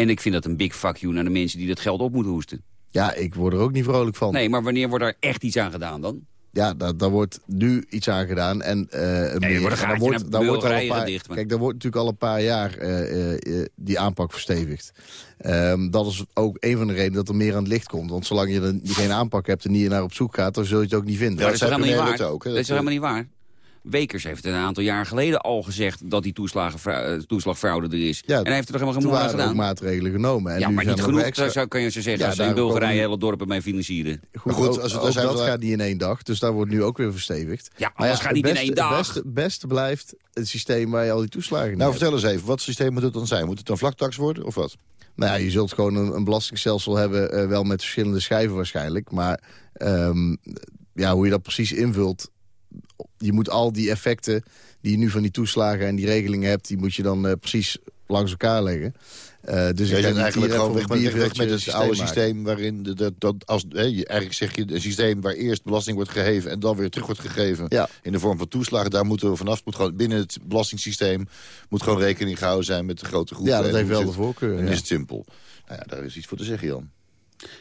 S3: En ik vind dat een big fuck you naar de mensen die dat geld op moeten hoesten.
S10: Ja, ik word er ook niet vrolijk van.
S3: Nee, maar wanneer wordt er echt iets aan gedaan dan?
S10: Ja, daar, daar wordt nu iets aan gedaan. En, eh meer.
S3: wordt
S10: daar wordt, daar wordt al een paar, Kijk, daar wordt natuurlijk al een paar jaar eh, eh, die aanpak verstevigd. Ehm, dat is ook een van de redenen dat er meer aan het licht komt. Want zolang je er geen aanpak hebt en niet naar op zoek gaat... dan zul je het ook niet vinden.
S3: Maar dat is helemaal niet waar?
S8: Rutte ook, hè,
S3: dat is helemaal niet waar? Wekers heeft een aantal jaar geleden al gezegd dat die eh, toeslagfraude er is.
S10: Ja,
S3: en hij heeft er toch helemaal moeite aan
S10: ook
S3: gedaan?
S10: maatregelen genomen. En
S3: ja,
S10: nu
S3: maar niet
S10: nog
S3: genoeg,
S10: extra-
S3: zou kan je zo zeggen.
S10: Ja,
S3: als ze in Bulgarije hele dorpen mee financieren.
S10: Goed,
S8: goed,
S10: ook,
S8: als we-
S10: ook dat
S8: wel-
S10: gaat niet in één dag. Dus daar wordt nu ook weer verstevigd.
S3: Ja,
S10: Maar
S3: alles gaat niet
S10: het
S3: in één
S10: beste-
S3: dag.
S10: Het beste, beste blijft het systeem waar je al die toeslagen in
S8: Nou,
S10: hebt.
S8: vertel eens even, wat systeem moet het dan zijn? Moet het een vlaktax worden, of wat?
S10: Nou ja, je zult gewoon een, een belastingstelsel hebben, eh, wel met verschillende schijven waarschijnlijk. Maar ehm, ja, hoe je dat precies invult, je moet al die effecten die je nu van die toeslagen en die regelingen hebt, die moet je dan eh, precies langs elkaar leggen. Eh, dus
S8: Jij
S10: ik ben
S8: zegt
S10: niet
S8: eigenlijk
S10: hier
S8: gewoon weg met, weg, weg
S10: bierveeltje
S8: met het oude
S10: systeem
S8: waarin de, dat, dat als, hè, je, eigenlijk zeg je een systeem waar eerst belasting wordt gegeven en dan weer terug wordt gegeven
S10: Ja.
S8: in de vorm van toeslagen. Daar moeten we vanaf. Moet gewoon, binnen het belastingssysteem moet gewoon rekening gehouden zijn met de grote groepen.
S10: Ja, dat heeft wel
S8: zit-
S10: de voorkeur. Ja.
S8: is het simpel. Nou ja, daar is iets voor te zeggen, Jan.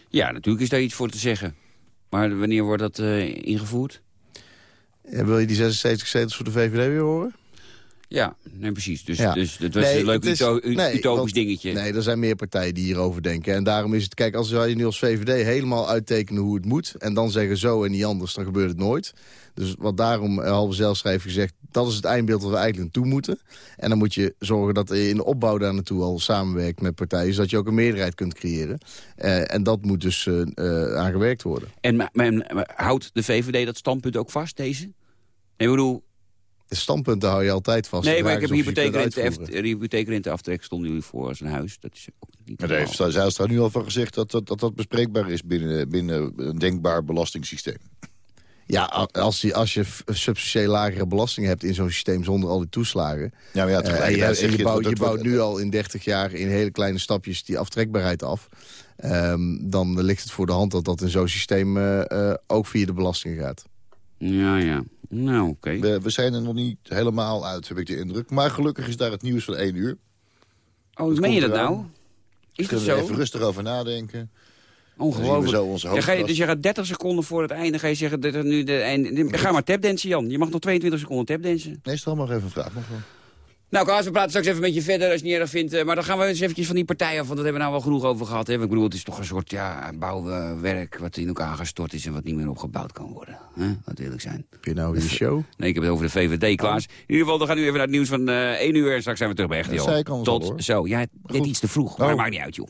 S3: Ja, natuurlijk is daar iets voor te zeggen. Maar wanneer wordt dat eh, ingevoerd?
S10: En wil je die 76 zetels voor de VVD weer horen?
S3: Ja, nee, precies. Dus,
S10: Ja.
S3: dus het was
S10: Nee,
S3: een leuk
S10: het is-
S3: uto- u-
S10: nee,
S3: utopisch
S10: want-
S3: dingetje.
S10: Nee, er zijn meer partijen die hierover denken. En daarom is het, kijk, als wij nu als VVD helemaal uittekenen hoe het moet... en dan zeggen zo en niet anders, dan gebeurt het nooit. Dus wat daarom uh, Halbe zelf heeft gezegd... dat is het eindbeeld dat we eigenlijk naartoe moeten. En dan moet je zorgen dat je in de opbouw daar naartoe al samenwerkt met partijen... zodat je ook een meerderheid kunt creëren. Eh, en dat moet dus eh eh, aangewerkt worden.
S3: En maar, maar- maar houdt de VVD dat standpunt ook vast, deze? Nee, ik bedoel...
S10: De standpunten hou je altijd vast.
S3: Nee, maar ik heb hypotheekrente, hypotheekrenteaftrek stonden jullie voor als een huis. Dat is ook niet
S8: Maar daar heeft Zijlstra nu al van gezegd dat dat, dat, dat bespreekbaar is binnen, binnen een denkbaar belastingssysteem.
S10: Ja, als je, als je substantieel lagere belasting hebt in zo'n systeem zonder al die toeslagen...
S8: Ja, maar ja,
S10: eh, en je,
S8: tegelijkertijd zeg
S10: en je
S8: je
S10: bouwt, je bouwt nu al in 30 jaar in hele kleine stapjes die aftrekbaarheid af... ehm, dan ligt het voor de hand dat dat in zo'n systeem eh, eh, ook via de belasting gaat.
S3: Ja, ja. Nou, oké.
S8: We, we zijn er nog niet helemaal uit, heb ik de indruk. Maar gelukkig is daar het nieuws van één uur.
S3: Oh, meen je dat
S8: eraan.
S3: nou? Is dat zo?
S8: even rustig over nadenken.
S3: Ongelooflijk.
S8: zo onze
S3: Ja, ga je, dus je gaat 30 seconden voor het einde, ga je zeggen, dat er nu de, einde, ga maar tapdansen, Jan. Je mag nog 22 seconden tapdansen.
S8: Nee, stel maar even een vraag. Nog wel.
S3: Nou, Klaas, we praten straks even met je verder als je het niet erg vindt. eh, Maar dan gaan we eens eventjes van die partij af, want dat hebben we nou wel genoeg over gehad. Hè? Ik bedoel, het is toch een soort ja, bouwwerk wat in elkaar gestort is en wat niet meer opgebouwd kan worden. Hè? Laten we eerlijk zijn.
S10: Heb je nou je show?
S3: Nee, ik heb het over de VVD, Klaas. In ieder geval, dan gaan we nu even naar het nieuws van eh 1 uur en straks zijn we terug bij echt,
S8: Dat zei ik
S3: Tot
S8: hoor.
S3: zo. Ja, net
S8: Goed.
S3: iets te vroeg, maar
S8: Oh.
S3: maakt niet uit, joh.